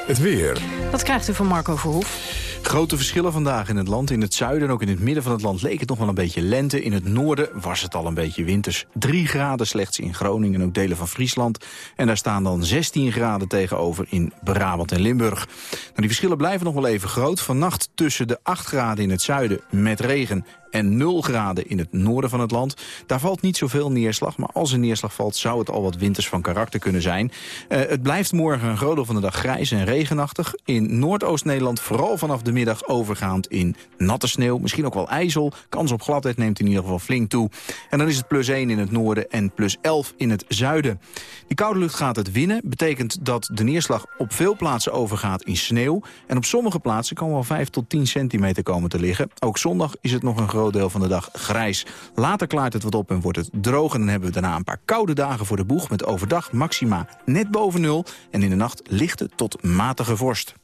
Het weer. Wat krijgt u van Marco Verhoef? Grote verschillen vandaag in het land. In het zuiden en ook in het midden van het land leek het nog wel een beetje lente. In het noorden was het al een beetje winters. 3 graden slechts in Groningen en ook delen van Friesland. En daar staan dan 16 graden tegenover in Brabant en Limburg. Nou, die verschillen blijven nog wel even groot. Vannacht tussen de 8 graden in het zuiden met regen en 0 graden in het noorden van het land. Daar valt niet zoveel neerslag, maar als er neerslag valt... zou het al wat winters van karakter kunnen zijn. Uh, het blijft morgen een groot deel van de dag grijs en regenachtig. In Noordoost-Nederland vooral vanaf de middag overgaand in natte sneeuw. Misschien ook wel ijzel. Kans op gladheid neemt in ieder geval flink toe. En dan is het plus 1 in het noorden en plus 11 in het zuiden. Die koude lucht gaat het winnen. Betekent dat de neerslag op veel plaatsen overgaat in sneeuw. En op sommige plaatsen kan wel 5 tot 10 centimeter komen te liggen. Ook zondag is het nog een groot deel van de dag grijs. Later klaart het wat op en wordt het droog. En dan hebben we daarna een paar koude dagen voor de boeg... met overdag maxima net boven nul. En in de nacht lichte tot matige vorst.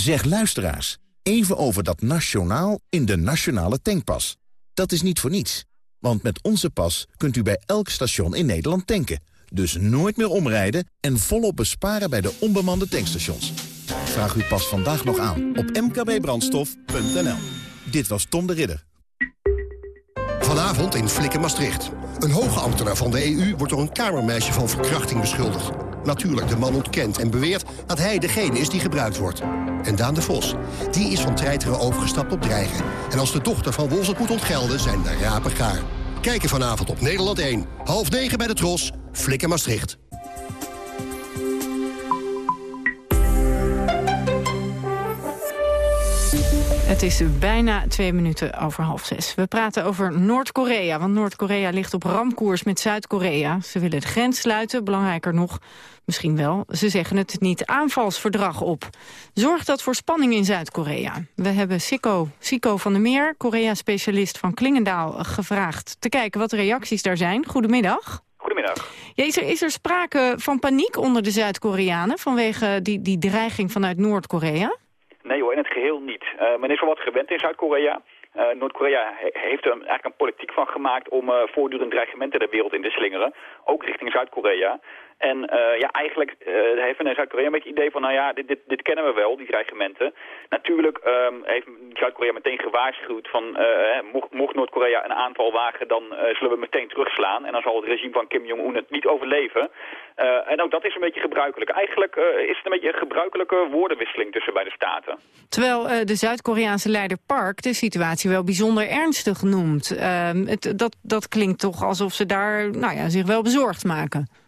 Zeg luisteraars, even over dat nationaal in de nationale tankpas. Dat is niet voor niets. Want met onze pas kunt u bij elk station in Nederland tanken. Dus nooit meer omrijden en volop besparen bij de onbemande tankstations. Vraag uw pas vandaag nog aan op mkbbrandstof.nl. Dit was Tom de Ridder. Vanavond in Flikken Maastricht. Een hoge ambtenaar van de EU wordt door een kamermeisje van verkrachting beschuldigd. Natuurlijk, de man ontkent en beweert dat hij degene is die gebruikt wordt. En Daan de Vos, die is van treiteren overgestapt op dreigen. En als de dochter van Wolfs moet ontgelden, zijn de rapen gaar. Kijken vanavond op Nederland 1. Half negen bij de Tros, Flikken Maastricht. Het is bijna twee minuten over half zes. We praten over Noord-Korea, want Noord-Korea ligt op ramkoers met Zuid-Korea. Ze willen de grens sluiten, belangrijker nog, misschien wel. Ze zeggen het niet aanvalsverdrag op. Zorgt dat voor spanning in Zuid-Korea? We hebben Siko, Siko van der Meer, Korea-specialist van Klingendaal, gevraagd... te kijken wat de reacties daar zijn. Goedemiddag. Goedemiddag. Ja, is, er, is er sprake van paniek onder de Zuid-Koreanen... vanwege die, die dreiging vanuit Noord-Korea? Nee hoor, in het geheel niet. Uh, men is wel wat gewend in Zuid-Korea. Uh, Noord-Korea he heeft er eigenlijk een politiek van gemaakt om uh, voortdurend dreigementen de wereld in te slingeren. Ook richting Zuid-Korea. En uh, ja, eigenlijk uh, heeft men Zuid-Korea een beetje het idee van, nou ja, dit, dit, dit kennen we wel, die dreigementen. Natuurlijk um, heeft Zuid-Korea meteen gewaarschuwd van, uh, mocht, Noord-Korea een aanval wagen, dan zullen we meteen terugslaan. En dan zal het regime van Kim Jong-un het niet overleven. en ook dat is een beetje gebruikelijk. Eigenlijk is het een beetje een gebruikelijke woordenwisseling tussen beide staten. Terwijl de Zuid-Koreaanse leider Park de situatie wel bijzonder ernstig noemt. Ehm, het, dat, dat klinkt toch alsof ze daar nou ja, zich wel bezorgd maken.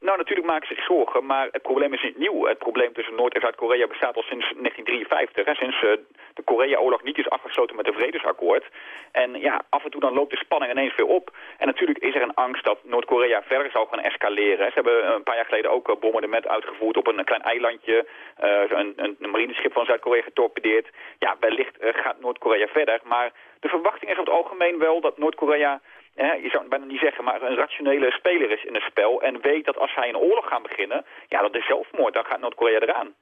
Nou, natuurlijk maken ze zich zorgen, maar het probleem is niet nieuw. Het probleem tussen Noord- en Zuid-Korea bestaat al sinds 1953, hè, sinds uh, de Korea-oorlog niet is afgesloten met een vredesakkoord. En ja, af en toe dan loopt de spanning ineens weer op. En natuurlijk is er een angst dat Noord-Korea verder zou gaan escaleren. Ze hebben een paar jaar geleden ook een bombardement uitgevoerd op een klein eilandje, een, een, marineschip van Zuid-Korea getorpedeerd. Ja, wellicht gaat Noord-Korea verder, maar de verwachting is over het algemeen wel dat Noord-Korea je zou het bijna niet zeggen, maar een rationele speler is in het spel... en weet dat als zij een oorlog gaan beginnen, ja, dat is zelfmoord. Dan gaat Noord-Korea eraan.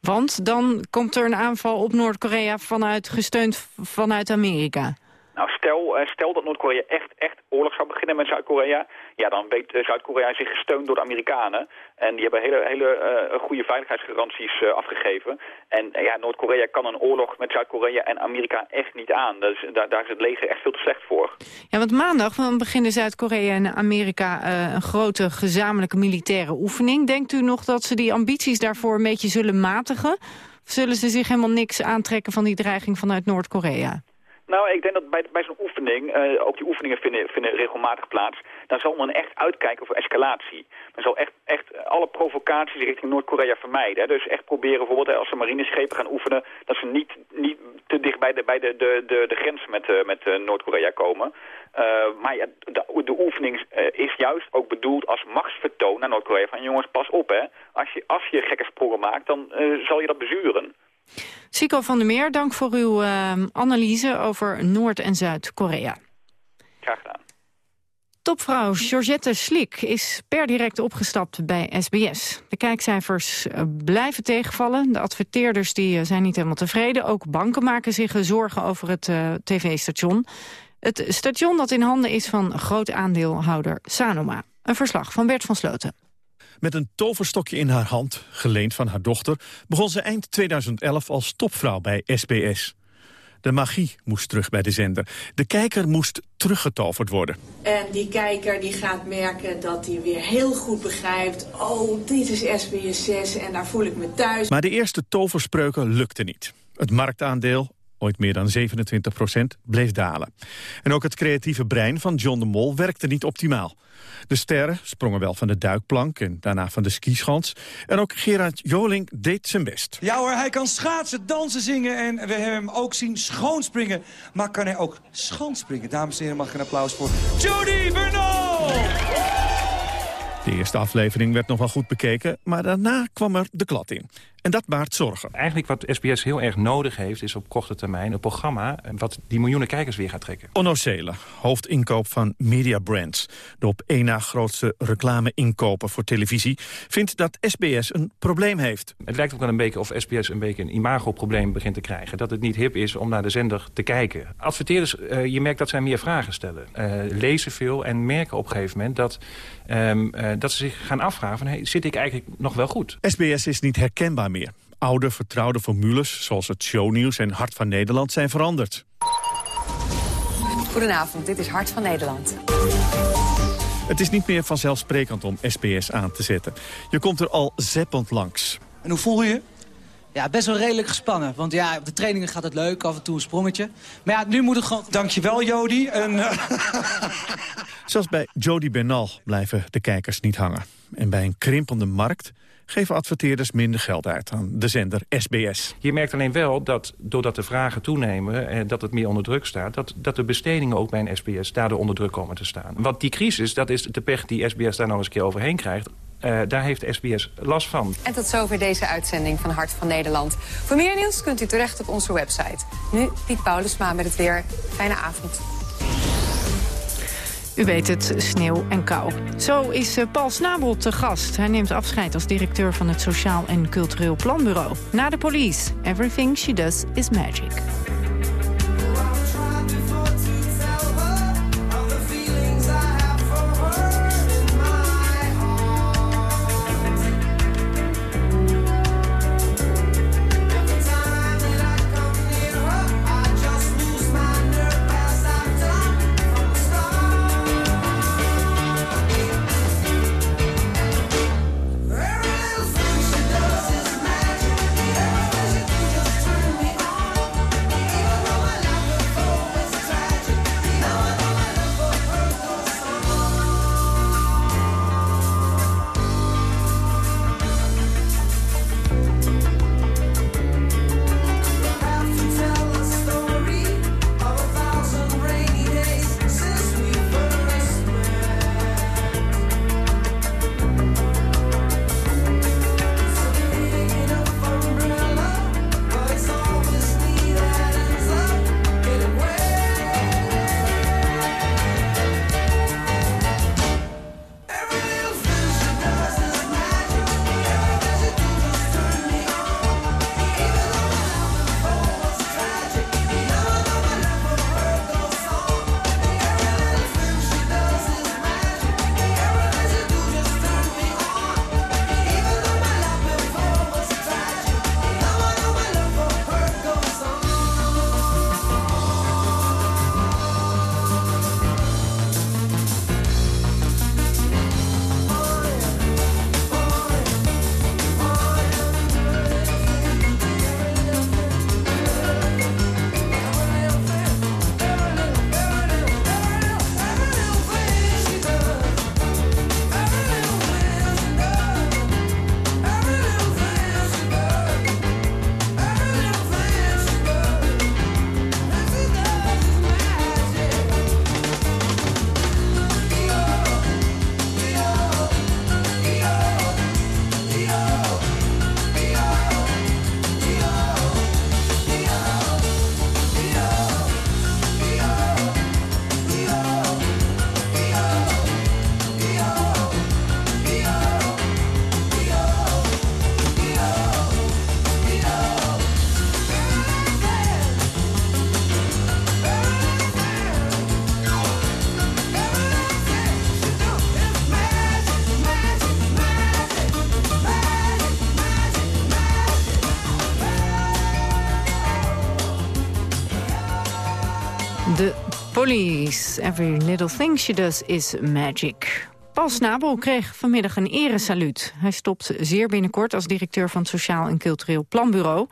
Want dan komt er een aanval op Noord-Korea vanuit, gesteund vanuit Amerika. Nou, stel, stel dat Noord-Korea echt, echt oorlog zou beginnen met Zuid-Korea... ja, dan weet Zuid-Korea zich gesteund door de Amerikanen. En die hebben hele, hele uh, goede veiligheidsgaranties afgegeven. En ja, Noord-Korea kan een oorlog met Zuid-Korea en Amerika echt niet aan. Dus, daar, daar is het leger echt veel te slecht voor. Ja, want maandag beginnen Zuid-Korea en Amerika een grote gezamenlijke militaire oefening. Denkt u nog dat ze die ambities daarvoor een beetje zullen matigen? Of zullen ze zich helemaal niks aantrekken van die dreiging vanuit Noord-Korea? Nou, ik denk dat bij, bij zo'n oefening, uh, ook die oefeningen vinden, vinden regelmatig plaats, dan zal men echt uitkijken voor escalatie. Men zal echt, echt alle provocaties richting Noord-Korea vermijden. Hè. Dus echt proberen bijvoorbeeld als ze marineschepen gaan oefenen, dat ze niet, niet te dicht bij de, bij de, de, de, de grens met, uh, met uh, Noord-Korea komen. maar ja, de, de oefening is juist ook bedoeld als machtsvertoon naar Noord-Korea. Van jongens, pas op hè, als je, als je gekke sprongen maakt, dan zal je dat bezuren. Sico van der Meer, dank voor uw uh, analyse over Noord- en Zuid-Korea. Graag gedaan. Topvrouw Georgette Slik is per direct opgestapt bij SBS. De kijkcijfers blijven tegenvallen. De adverteerders die zijn niet helemaal tevreden. Ook banken maken zich zorgen over het uh, tv-station. Het station dat in handen is van groot aandeelhouder Sanoma. Een verslag van Bert van Sloten. Met een toverstokje in haar hand, geleend van haar dochter... begon ze eind 2011 als topvrouw bij SBS. De magie moest terug bij de zender. De kijker moest teruggetoverd worden. En die kijker die gaat merken dat hij weer heel goed begrijpt... oh, dit is SBS 6 en daar voel ik me thuis. Maar de eerste toverspreuken lukten niet. Het marktaandeel ooit meer dan 27 procent, bleef dalen. En ook het creatieve brein van John de Mol werkte niet optimaal. De sterren sprongen wel van de duikplank en daarna van de skischans. En ook Gerard Joling deed zijn best. Ja hoor, hij kan schaatsen, dansen, zingen en we hebben hem ook zien schoonspringen. Maar kan hij ook schanspringen? Dames en heren, mag ik een applaus voor Judy Bernal! De eerste aflevering werd nog wel goed bekeken, maar daarna kwam er de klad in. En dat baart zorgen. Eigenlijk wat SBS heel erg nodig heeft... is op korte termijn een programma... wat die miljoenen kijkers weer gaat trekken. Onno Selen, hoofdinkoop van Media Brands. De op één na grootste reclame-inkoper voor televisie... vindt dat SBS een probleem heeft. Het lijkt ook wel een beetje of SBS een beetje een imagoprobleem begint te krijgen. Dat het niet hip is om naar de zender te kijken. Adverteerders, uh, je merkt dat zij meer vragen stellen. Uh, lezen veel en merken op een gegeven moment... dat, um, uh, dat ze zich gaan afvragen van... Hey, zit ik eigenlijk nog wel goed? SBS is niet herkenbaar meer. Oude, vertrouwde formules, zoals het shownieuws en Hart van Nederland, zijn veranderd. Goedenavond, dit is Hart van Nederland. Het is niet meer vanzelfsprekend om SBS aan te zetten. Je komt er al zeppend langs. En hoe voel je je? Ja, best wel redelijk gespannen. Want ja, op de trainingen gaat het leuk, af en toe een sprongetje. Maar ja, nu moet het gewoon... Dankjewel, Jody. En, uh... Zelfs bij Jody Bernal blijven de kijkers niet hangen. En bij een krimpende markt geven adverteerders minder geld uit aan de zender SBS. Je merkt alleen wel dat doordat de vragen toenemen... en dat het meer onder druk staat... dat, dat de bestedingen ook bij een SBS daardoor onder druk komen te staan. Want die crisis, dat is de pech die SBS daar nog eens een keer overheen krijgt... Uh, daar heeft SBS last van. En tot zover deze uitzending van Hart van Nederland. Voor meer nieuws kunt u terecht op onze website. Nu Piet Paulusma met het weer. Fijne avond. U weet het, sneeuw en kou. Zo is eh, Paul Snabel te gast. Hij neemt afscheid als directeur van het Sociaal en Cultureel Planbureau. Na de police, everything she does is magic. Every little thing she does is magic. Paul Snabel kreeg vanmiddag een eresaluut. Hij stopt zeer binnenkort als directeur van het Sociaal en Cultureel Planbureau.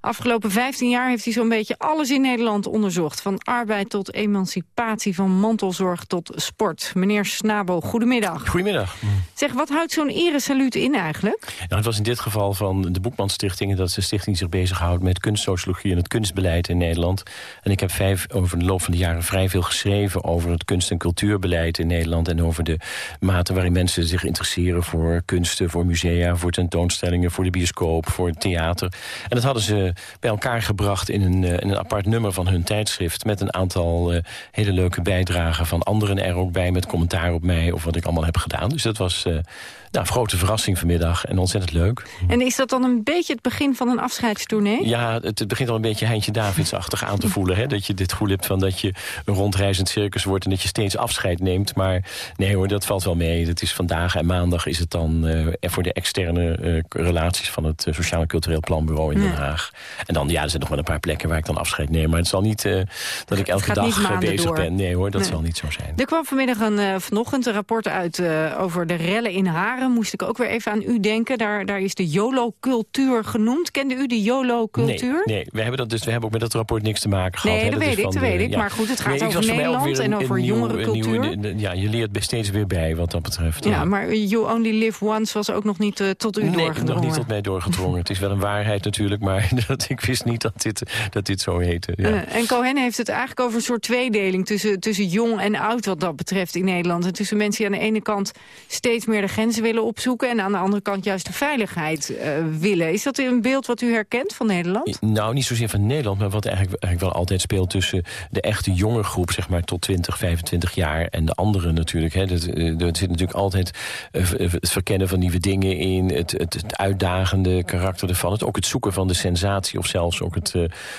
Afgelopen 15 jaar heeft hij zo'n beetje alles in Nederland onderzocht. Van arbeid tot emancipatie, van mantelzorg tot sport. Meneer Snabel, goedemiddag. Goedemiddag. Zeg, wat houdt zo'n eresaluut in eigenlijk? Nou, het was in dit geval van de Boekman Stichting... dat een stichting zich bezighoudt met kunstsociologie en het kunstbeleid in Nederland. En ik heb vijf, over de loop van de jaren vrij veel geschreven... over het kunst- en cultuurbeleid in Nederland... en over de mate waarin mensen zich interesseren voor kunsten, voor musea... voor tentoonstellingen, voor de bioscoop, voor theater. En dat hadden ze bij elkaar gebracht in een, in een apart nummer van hun tijdschrift... met een aantal hele leuke bijdragen van anderen er ook bij... met commentaar op mij of wat ik allemaal heb gedaan. Dus dat was nou, een grote verrassing vanmiddag en ontzettend leuk. En is dat dan een beetje het begin van een afscheidstournee? Ja, het, het begint al een beetje Heintje Davidsachtig aan te voelen. Hè? Dat je dit gevoel hebt van dat je een rondreizend circus wordt... en dat je steeds afscheid neemt. Maar nee hoor, dat valt wel mee. Het is vandaag en maandag is het dan uh, voor de externe uh, relaties... van het uh, Sociaal en Cultureel Planbureau in Den Haag. En dan, ja, er zijn nog wel een paar plekken waar ik dan afscheid neem. Maar het zal niet dat ik elke dag bezig door. ben. Nee hoor, dat zal niet zo zijn. Er kwam vanmiddag een, vanochtend een rapport uit over de rellen in Haren moest ik ook weer even aan u denken. Daar, daar is de YOLO-cultuur genoemd. Kende u de YOLO-cultuur? Nee, nee, we hebben, dat, dus, we hebben ook met dat rapport niks te maken gehad. Nee, dat, weet ik, dat weet ik. Maar goed, het gaat over Nederland en over jongere cultuur. ja, je leert steeds weer bij wat dat betreft. Ja, maar You Only Live Once was ook nog niet uh, tot u nee, doorgedrongen. nog niet tot mij doorgedrongen. het is wel een waarheid natuurlijk, maar dat, ik wist niet dat dit, dat dit zo heette. Ja. Uh, en Cohen heeft het eigenlijk over een soort tweedeling... Tussen, tussen jong en oud wat dat betreft in Nederland. En tussen mensen die aan de ene kant steeds meer de grenzen willen opzoeken... en aan de andere kant juist de veiligheid uh, willen. Is dat een beeld wat u herkent van Nederland? Nou, niet zozeer van Nederland, maar wat eigenlijk, eigenlijk wel altijd speelt... tussen de echte jonge groep, zeg maar tot 20, 25 jaar... en de anderen natuurlijk. Hè. Dat, er zit natuurlijk altijd het verkennen van nieuwe dingen in... Het, het, het, uitdagende karakter ervan. Het, ook het zoeken van de sensatie of zelfs ook het,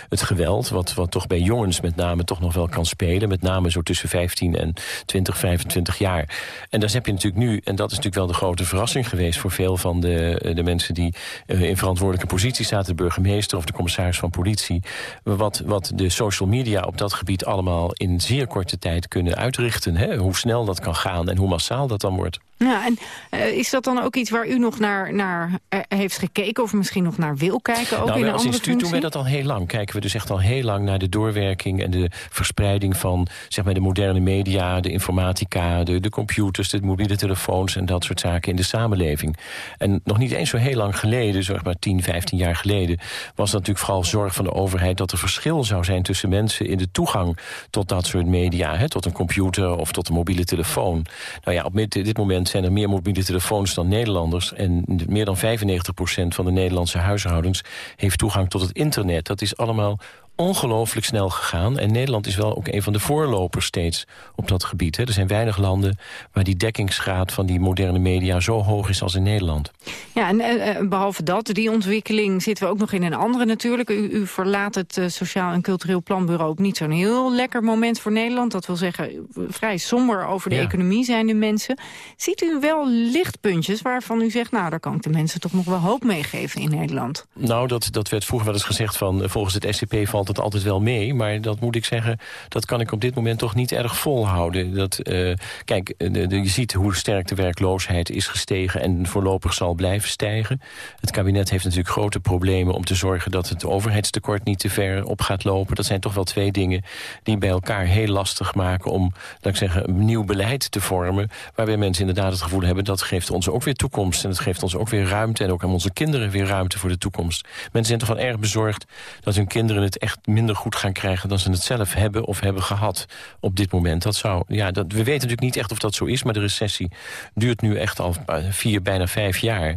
het geweld... Wat, wat toch bij jongens met name toch nog wel kan spelen. Met name zo tussen 15 en 20, 25 jaar. En daar heb je natuurlijk nu, en dat is natuurlijk wel de grote verrassing geweest... voor veel van de, de mensen die in verantwoordelijke posities zaten... de burgemeester of de commissaris van politie... wat, wat de social media op dat gebied allemaal in zeer korte tijd kunnen uitrichten. Hè? Hoe snel dat kan gaan en hoe massaal dat dan wordt. Ja, en uh, is dat dan ook iets waar u nog naar, naar uh, heeft gekeken... of misschien nog naar wil kijken, ook nou, in een als andere instituut doen we dat al heel lang. Kijken we dus echt al heel lang naar de doorwerking... en de verspreiding van zeg maar, de moderne media, de informatica... De, de computers, de mobiele telefoons en dat soort zaken in de samenleving. En nog niet eens zo heel lang geleden, zeg maar 10, 15 jaar geleden... was dat natuurlijk vooral zorg van de overheid... dat er verschil zou zijn tussen mensen in de toegang tot dat soort media... Hè, tot een computer of tot een mobiele telefoon. Nou ja, op dit moment zijn er meer mobiele telefoons dan Nederlanders. En meer dan 95% van de Nederlandse huishoudens heeft toegang tot het internet. Dat is allemaal ongelooflijk snel gegaan. En Nederland is wel ook een van de voorlopers steeds op dat gebied. Hè. Er zijn weinig landen waar die dekkingsgraad van die moderne media zo hoog is als in Nederland. Ja, en uh, behalve dat, die ontwikkeling zitten we ook nog in een andere natuurlijk. U, u verlaat het uh, Sociaal en Cultureel Planbureau op niet zo'n heel lekker moment voor Nederland. Dat wil zeggen, vrij somber over de ja. economie zijn de mensen. Ziet u wel lichtpuntjes waarvan u zegt, nou, daar kan ik de mensen toch nog wel hoop meegeven in Nederland? Nou, dat, dat werd vroeger wel eens gezegd van, volgens het SCP valt het altijd wel mee. Maar dat moet ik zeggen, dat kan ik op dit moment toch niet erg volhouden. Dat, uh, kijk, de, je ziet hoe sterk de werkloosheid is gestegen... en voorlopig zal blijven stijgen. Het kabinet heeft natuurlijk grote problemen om te zorgen... dat het overheidstekort niet te ver op gaat lopen. Dat zijn toch wel twee dingen die bij elkaar heel lastig maken... om, laat ik zeggen, een nieuw beleid te vormen... waarbij mensen inderdaad het gevoel hebben... dat geeft ons ook weer toekomst en dat geeft ons ook weer ruimte... en ook aan onze kinderen weer ruimte voor de toekomst. Mensen zijn toch wel erg bezorgd dat hun kinderen het echt minder goed gaan krijgen dan ze het zelf hebben of hebben gehad op dit moment. Dat zou, ja, dat, we weten natuurlijk niet echt of dat zo is, maar de recessie duurt nu echt al vier, bijna vijf jaar.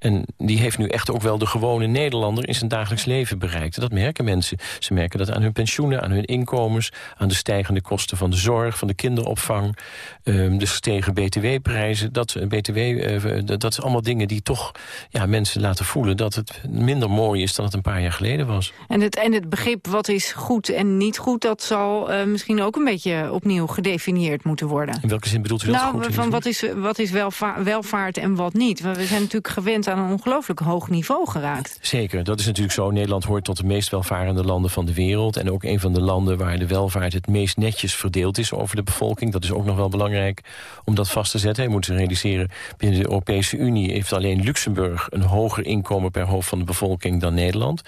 En die heeft nu echt ook wel de gewone Nederlander in zijn dagelijks leven bereikt. Dat merken mensen. Ze merken dat aan hun pensioenen, aan hun inkomens... aan de stijgende kosten van de zorg, van de kinderopvang... Um, de gestegen btw-prijzen. Dat, BTW, uh, dat zijn allemaal dingen die toch ja, mensen laten voelen... dat het minder mooi is dan het een paar jaar geleden was. En het, en het begrip wat is goed en niet goed... dat zal uh, misschien ook een beetje opnieuw gedefinieerd moeten worden. In welke zin bedoelt u nou, dat goed? Van wat is, wat is welva welvaart en wat niet? We zijn natuurlijk gewend aan een ongelooflijk hoog niveau geraakt. Zeker, dat is natuurlijk zo. Nederland hoort tot de meest welvarende landen van de wereld. En ook een van de landen waar de welvaart het meest netjes verdeeld is over de bevolking. Dat is ook nog wel belangrijk om dat vast te zetten. Je moet zich realiseren, binnen de Europese Unie heeft alleen Luxemburg een hoger inkomen per hoofd van de bevolking dan Nederland.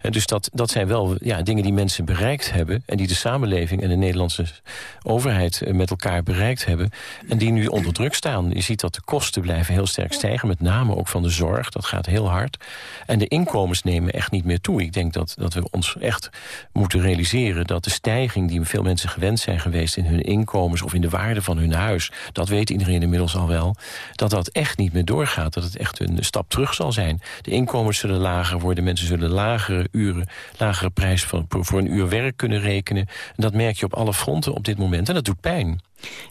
En dus dat, dat zijn wel ja, dingen die mensen bereikt hebben en die de samenleving en de Nederlandse overheid met elkaar bereikt hebben. En die nu onder druk staan. Je ziet dat de kosten blijven heel sterk stijgen, met name ook van de zorg Dat gaat heel hard. En de inkomens nemen echt niet meer toe. Ik denk dat, dat we ons echt moeten realiseren... dat de stijging die veel mensen gewend zijn geweest... in hun inkomens of in de waarde van hun huis... dat weet iedereen inmiddels al wel... dat dat echt niet meer doorgaat. Dat het echt een stap terug zal zijn. De inkomens zullen lager worden. Mensen zullen lagere uren, lagere prijs voor, voor een uur werk kunnen rekenen. En dat merk je op alle fronten op dit moment. En dat doet pijn.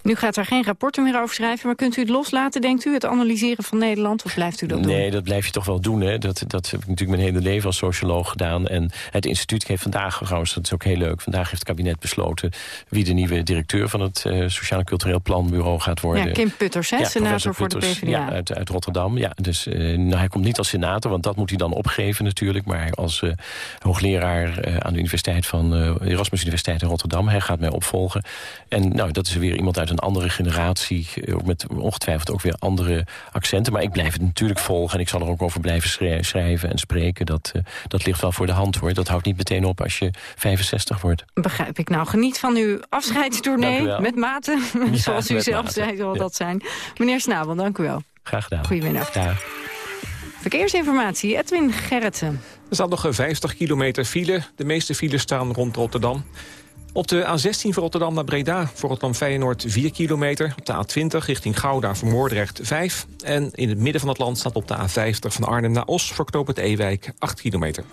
Nu gaat er geen rapporten meer over schrijven, maar kunt u het loslaten, denkt u, het analyseren van Nederland, of blijft u dat doen? Nee, dat blijf je toch wel doen. Hè? Dat, dat heb ik natuurlijk mijn hele leven als socioloog gedaan. En het instituut heeft vandaag, trouwens, dat is ook heel leuk, vandaag heeft het kabinet besloten wie de nieuwe directeur van het uh, Sociaal en Cultureel Planbureau gaat worden. Ja, Kim Putters, hè, senator voor de PvdA. Ja, uit, uit Rotterdam. Ja, dus uh, nou, hij komt niet als senator, want dat moet hij dan opgeven natuurlijk, maar als uh, hoogleraar aan de universiteit van Erasmus Universiteit in Rotterdam. Hij gaat mij opvolgen. En nou, dat is weer iemand uit een andere generatie... Eh, met ongetwijfeld ook weer andere accenten. Maar ik blijf het natuurlijk volgen en ik zal er ook over blijven schrijven en spreken. Dat, uh, dat ligt wel voor de hand, hoor. Dat houdt niet meteen op als je 65 wordt. Begrijp ik. Nou, geniet van uw afscheidstournee met mate. Ja, zoals u zelf zei, zal ja. dat zijn. Meneer Snabel, dank u wel. Graag gedaan. Goedemiddag. Dag. Verkeersinformatie, Edwin Gerritsen. Er staat nog 50 kilometer file. De meeste files staan rond Rotterdam. Op de A16 van Rotterdam naar Breda voor Rotterdam-Feyenoord 4 kilometer. Op de A20 richting Gouda voor Moordrecht 5. En in het midden van het land staat op de A50 van Arnhem naar Os... voor het Ewijk 8 kilometer.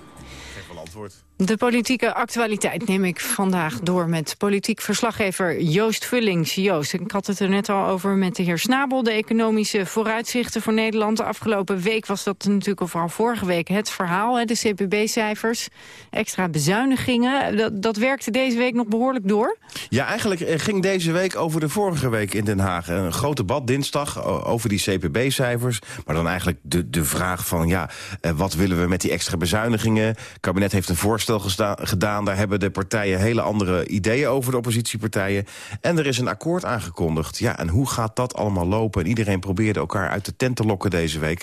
De politieke actualiteit neem ik vandaag door met politiek verslaggever Joost Vullings. Joost, ik had het er net al over met de heer Snabel, de economische vooruitzichten voor Nederland. De afgelopen week was dat natuurlijk, of vooral vorige week, het verhaal, hè, de CPB-cijfers, extra bezuinigingen. Dat, dat werkte deze week nog behoorlijk door? Ja, eigenlijk eh, ging deze week over de vorige week in Den Haag. Een groot debat dinsdag over die CPB-cijfers. Maar dan eigenlijk de, de vraag van, ja, eh, wat willen we met die extra bezuinigingen? Het kabinet heeft een voorstel gedaan. Daar hebben de partijen hele andere ideeën over, de oppositiepartijen. En er is een akkoord aangekondigd. Ja, en hoe gaat dat allemaal lopen? En iedereen probeerde elkaar uit de tent te lokken deze week.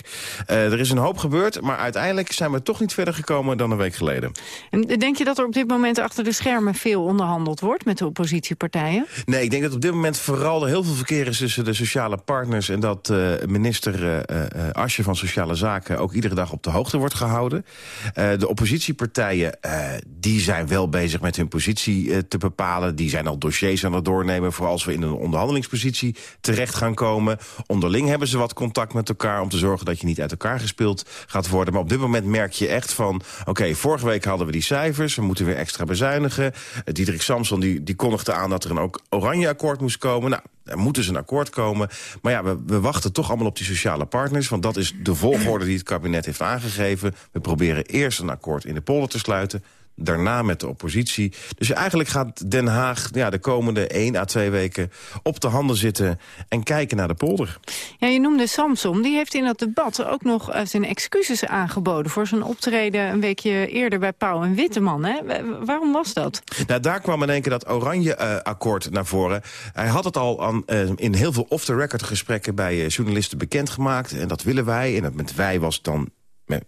Uh, er is een hoop gebeurd, maar uiteindelijk zijn we toch niet verder gekomen dan een week geleden. En denk je dat er op dit moment achter de schermen veel onderhandeld wordt met de oppositiepartijen? Nee, ik denk dat op dit moment vooral er heel veel verkeer is tussen de sociale partners... en dat uh, minister uh, Asje van Sociale Zaken ook iedere dag op de hoogte wordt gehouden. de oppositiepartijen uh, die zijn wel bezig met hun positie uh, te bepalen. Die zijn al dossiers aan het doornemen... voor als we in een onderhandelingspositie terecht gaan komen. Onderling hebben ze wat contact met elkaar... om te zorgen dat je niet uit elkaar gespeeld gaat worden. Maar op dit moment merk je echt van... oké, vorige week hadden we die cijfers, we moeten weer extra bezuinigen. Uh, Diederik Samson die, die kondigde aan dat er een ook oranje akkoord moest komen. Nou, er moet dus een akkoord komen. Maar ja, we, we, wachten toch allemaal op die sociale partners. Want dat is de volgorde die het kabinet heeft aangegeven. We proberen eerst een akkoord in de polder te sluiten daarna met de oppositie. Dus eigenlijk gaat Den Haag ja, de komende 1 à 2 weken op de handen zitten... en kijken naar de polder. Ja, je noemde Samsom. Die heeft in dat debat ook nog zijn excuses aangeboden... voor zijn optreden een weekje eerder bij Pauw en Witteman. Hè? Waarom was dat? Nou, daar kwam in één keer dat Oranje-akkoord naar voren. Hij had het al aan, uh, in heel veel off-the-record gesprekken... bij journalisten bekendgemaakt. En dat willen wij. En dat met wij was dan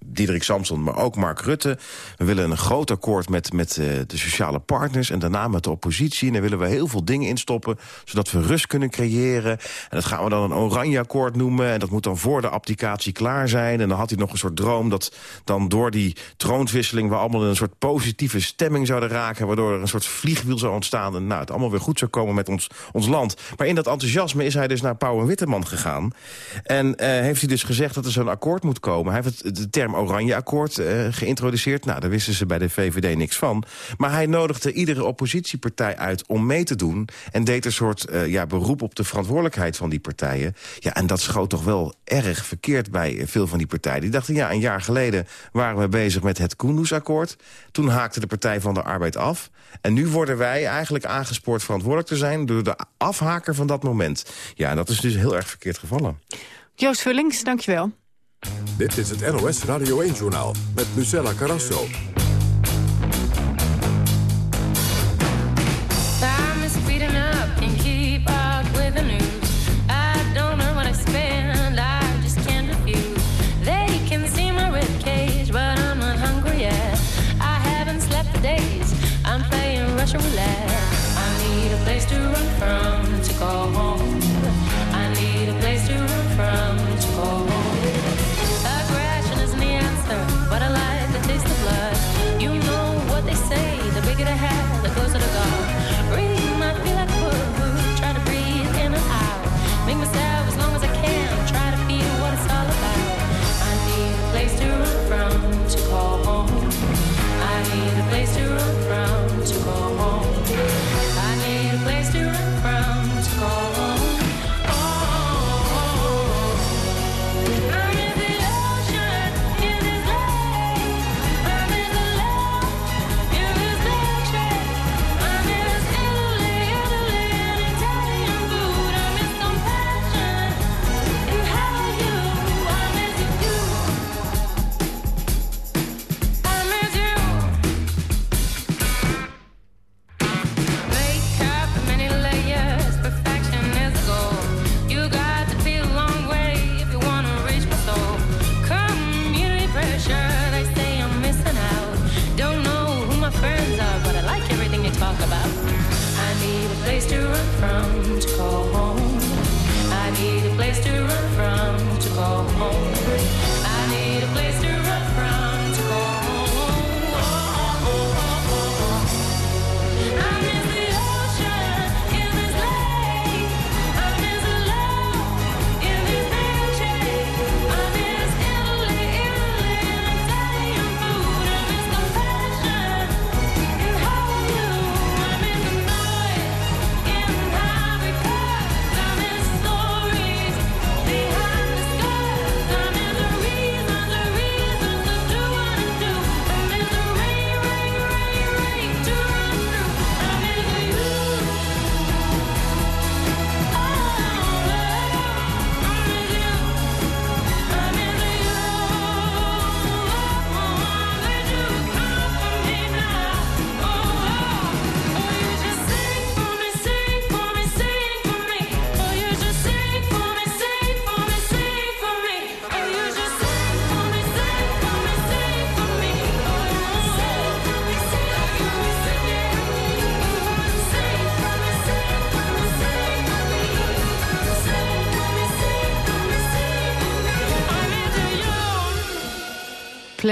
Diederik Samson, maar ook Mark Rutte. We willen een groot akkoord met, met uh, de sociale partners... en daarna met de oppositie. En daar willen we heel veel dingen instoppen... zodat we rust kunnen creëren. En dat gaan we dan een oranje akkoord noemen. En dat moet dan voor de applicatie klaar zijn. En dan had hij nog een soort droom dat dan door die troonswisseling... we allemaal in een soort positieve stemming zouden raken... waardoor er een soort vliegwiel zou ontstaan... en nou, het allemaal weer goed zou komen met ons, ons land. Maar in dat enthousiasme is hij dus naar Pauw en Witteman gegaan. En uh, heeft hij dus gezegd dat er zo'n akkoord moet komen. Hij heeft het, de term oranje akkoord uh, geïntroduceerd. Nou, daar wisten ze bij de VVD niks van. Maar hij nodigde iedere oppositiepartij uit om mee te doen... en deed een soort uh, ja, beroep op de verantwoordelijkheid van die partijen. Ja, en dat schoot toch wel erg verkeerd bij veel van die partijen. Die dachten, ja, een jaar geleden waren we bezig met het Koendersakkoord. Toen haakte de Partij van de Arbeid af. En nu worden wij eigenlijk aangespoord verantwoordelijk te zijn... door de afhaker van dat moment. Ja, en dat is dus heel erg verkeerd gevallen. Joost Vullings, dankjewel. Dit is het NOS Radio 1-journaal met Lucella Carrasso.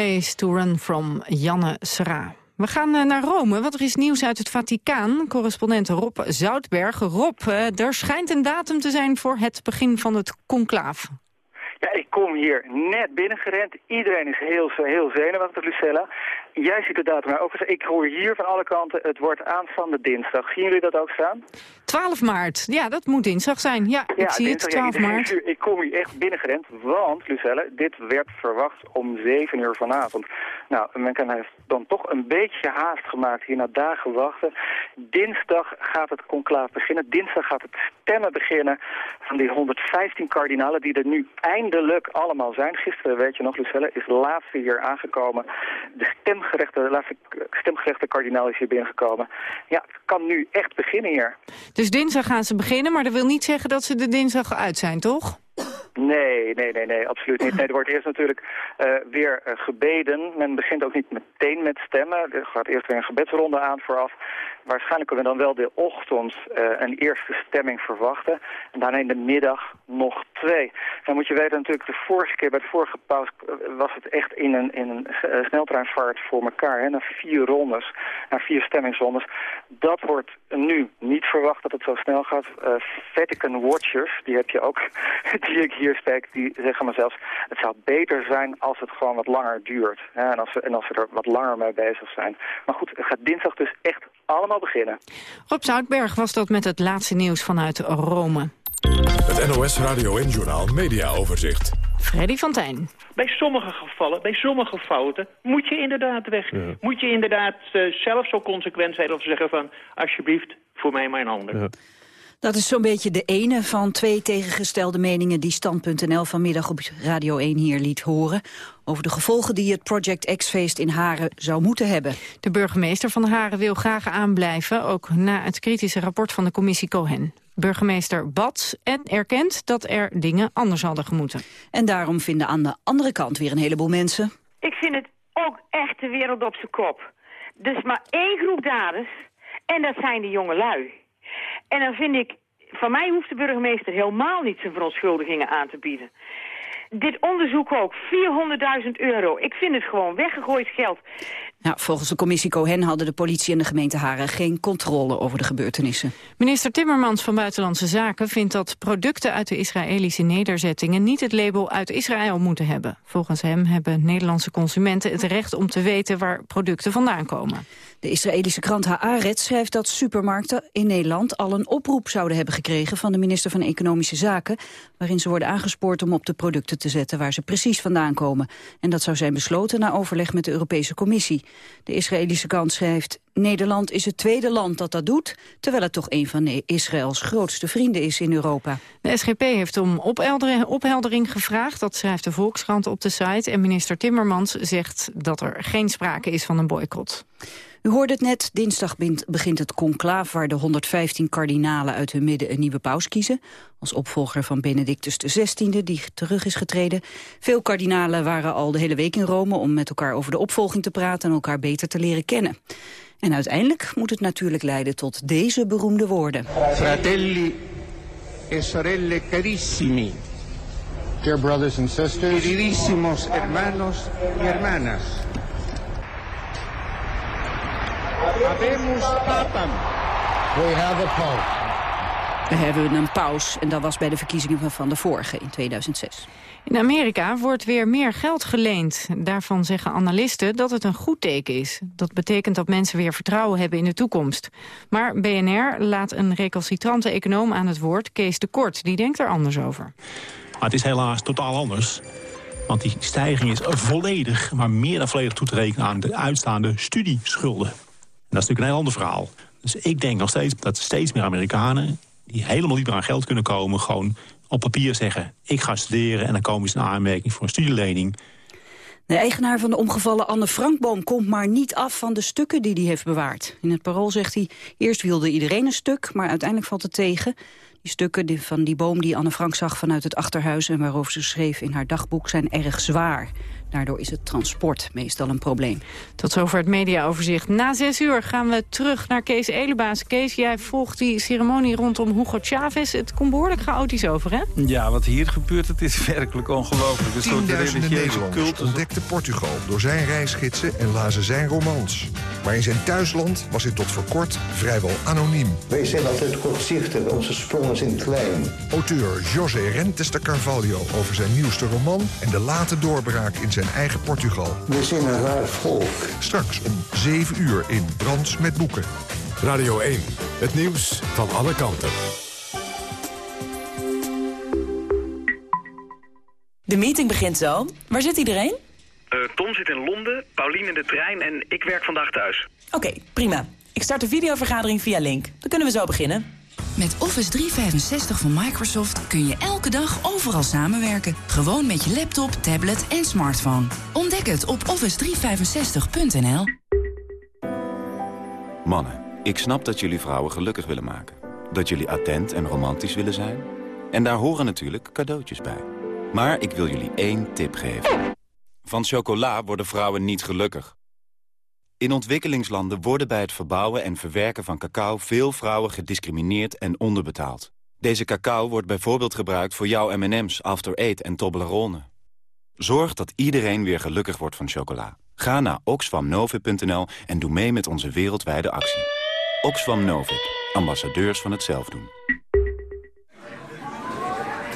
Place to Run from Janne Sra. We gaan eh, naar Rome, want er is nieuws uit het Vaticaan. Correspondent Rob Zoutberg. Rob, eh, er schijnt een datum te zijn voor het begin van het conclaaf. Ja, ik kom hier net binnengerend. Iedereen is heel, heel zenuwachtig, Lucella. Jij ziet de datum ook. Ik hoor hier van alle kanten, het wordt aanstaande dinsdag. Zien jullie dat ook staan? 12 maart, ja, dat moet dinsdag zijn. Ja, ik zie het, dinsdag, ja, 12 iedereen maart. hier- Ik kom hier echt binnengerend, want, Lucelle, dit werd verwacht om 7 uur vanavond. Nou, men kan heeft dan toch een beetje haast gemaakt hier na dagen wachten. Dinsdag gaat het conclaaf beginnen. Dinsdag gaat het stemmen beginnen van die 115 kardinalen die er nu eindelijk allemaal zijn. Gisteren, weet je nog, Lucelle, is de laatste hier aangekomen. De stemgerechte, de laatste stemgerechte kardinaal is hier binnengekomen. Ja, het kan nu echt beginnen hier. Dus dinsdag gaan ze beginnen, maar dat wil niet zeggen dat ze de dinsdag uit zijn, toch? Nee, nee, nee, nee, absoluut niet. Nee, er wordt eerst natuurlijk eh, weer eh, gebeden. Men begint ook niet meteen met stemmen. Er gaat eerst weer een gebedsronde aan vooraf. Waarschijnlijk kunnen we dan wel de ochtend eh, een eerste stemming verwachten. En daarna in de middag nog twee. Dan moet je weten natuurlijk, de vorige keer bij de vorige paus eh, was het echt in een, in een eh, sneltreinvaart voor elkaar. Hè, na vier rondes, na vier stemmingsrondes. Dat wordt nu niet verwacht dat het zo snel gaat. Vatican Watchers, die heb je ook, die ik hier spreek, die zeggen maar zelfs... het zou beter zijn als het gewoon wat langer duurt. Hè, en, als we, en als we er wat langer mee bezig zijn. Maar goed, het gaat dinsdag dus echt allemaal beginnen. Rob Zoutberg was dat met het laatste nieuws vanuit Rome. Het NOS Radio en Journaal Media Overzicht. Freddy van Tijn. Bij sommige gevallen, bij sommige fouten, moet je inderdaad weg. Moet je inderdaad eh, zelf zo consequent zijn te zeggen van... alsjeblieft, voor mij maar een ander. Dat is zo'n beetje de ene van twee tegengestelde meningen... die Stand.nl vanmiddag op Radio 1 hier liet horen... over de gevolgen die het Project X-feest in Haren zou moeten hebben. De burgemeester van Haren wil graag aanblijven... ook na het kritische rapport van de commissie Cohen. Burgemeester Bats en erkent dat er dingen anders hadden gemoeten. En daarom vinden aan de andere kant weer een heleboel mensen... Ik vind het ook echt de wereld op zijn kop. Er is maar één groep daders en dat zijn de jonge lui. En dan vind ik, van mij hoeft de burgemeester helemaal niet zijn verontschuldigingen aan te bieden. Dit onderzoek ook, 400.000 euro. Ik vind het gewoon weggegooid geld. Nou, volgens de commissie Cohen hadden de politie en de gemeente Haren... geen controle over de gebeurtenissen. Minister Timmermans van Buitenlandse Zaken vindt dat producten uit de Israëlische nederzettingen niet het label uit Israël moeten hebben. Volgens hem hebben Nederlandse consumenten het recht om te weten waar producten vandaan komen. De Israëlische krant Haaretz schrijft dat supermarkten in Nederland al een oproep zouden hebben gekregen van de minister van Economische Zaken, waarin ze worden aangespoord om op de producten te zetten waar ze precies vandaan komen. En dat zou zijn besloten na overleg met de Europese Commissie. De Israëlische krant schrijft, Nederland is het tweede land dat dat doet, terwijl het toch een van Israëls grootste vrienden is in Europa. De SGP heeft om opheldering, gevraagd, dat schrijft de Volkskrant op de site. En minister Timmermans zegt dat er geen sprake is van een boycott. U hoorde het net, dinsdag begint het conclaaf... waar de 115 kardinalen uit hun midden een nieuwe paus kiezen... als opvolger van Benedictus XVI, die terug is getreden. Veel kardinalen waren al de hele week in Rome... om met elkaar over de opvolging te praten en elkaar beter te leren kennen. En uiteindelijk moet het natuurlijk leiden tot deze beroemde woorden. Fratelli e sorelle carissimi. Dear brothers and sisters. Queridísimos hermanos y hermanas. Habemus papam. We have a pope. We hebben een paus en dat was bij de verkiezingen van de vorige in 2006. In Amerika wordt weer meer geld geleend. Daarvan zeggen analisten dat het een goed teken is. Dat betekent dat mensen weer vertrouwen hebben in de toekomst. Maar BNR laat een recalcitrante econoom aan het woord, Kees de Kort. Die denkt er anders over. Maar het is helaas totaal anders. Want die stijging is volledig, maar meer dan volledig toe te rekenen aan de uitstaande studieschulden. Dat is natuurlijk een heel ander verhaal. Dus ik denk nog steeds dat steeds meer Amerikanen die helemaal niet meer aan geld kunnen komen... gewoon op papier zeggen, ik ga studeren... en dan komen ze in aanmerking voor een studielening. De eigenaar van de omgevallen Anne Frankboom komt maar niet af van de stukken die hij heeft bewaard. In het parool zegt hij, eerst wilde iedereen een stuk, maar uiteindelijk valt het tegen. Die stukken van die boom die Anne Frank zag vanuit het achterhuis... en waarover ze schreef in haar dagboek zijn erg zwaar. Daardoor is het transport meestal een probleem. Tot zover het mediaoverzicht. Na zes uur gaan we terug naar Kees Elebaas. Kees, jij volgt die ceremonie rondom Hugo Chavez. Het komt behoorlijk chaotisch over, hè? Ja, wat hier gebeurt, het is werkelijk ongelooflijk. Een soort Tienduizenden religieuze Nederlanders cultus. ontdekte Portugal door zijn reisgidsen en lazen zijn romans. Maar in zijn thuisland was hij tot voor kort vrijwel anoniem. Wij zijn altijd kortzichtig, onze sprongen zijn klein. Auteur José Rentes de Carvalho over zijn nieuwste roman... en de late doorbraak in zijn eigen Portugal. We zijn een raar volk. Straks om 7 uur in Brands met Boeken. Radio 1, het nieuws van alle kanten. De meeting begint zo. Waar zit iedereen? Eh, Tom zit in Londen, Paulien in de trein en ik werk vandaag thuis. Oké, prima. Ik start de videovergadering via Link. Dan kunnen we zo beginnen. Met Office 365 van Microsoft kun je elke dag overal samenwerken. Gewoon met je laptop, tablet en smartphone. Ontdek het op office365.nl. Mannen, ik snap dat jullie vrouwen gelukkig willen maken. Dat jullie attent en romantisch willen zijn. En daar horen natuurlijk cadeautjes bij. Maar ik wil jullie één tip geven. Van chocola worden vrouwen niet gelukkig. In ontwikkelingslanden worden bij het verbouwen en verwerken van cacao... veel vrouwen gediscrimineerd en onderbetaald. Deze cacao wordt bijvoorbeeld gebruikt voor jouw M&M's, After Eight en Toblerone. Zorg dat iedereen weer gelukkig wordt van chocola. Ga naar oxfamnovip.nl en doe mee met onze wereldwijde actie. Oxfam Novib, ambassadeurs van het zelfdoen.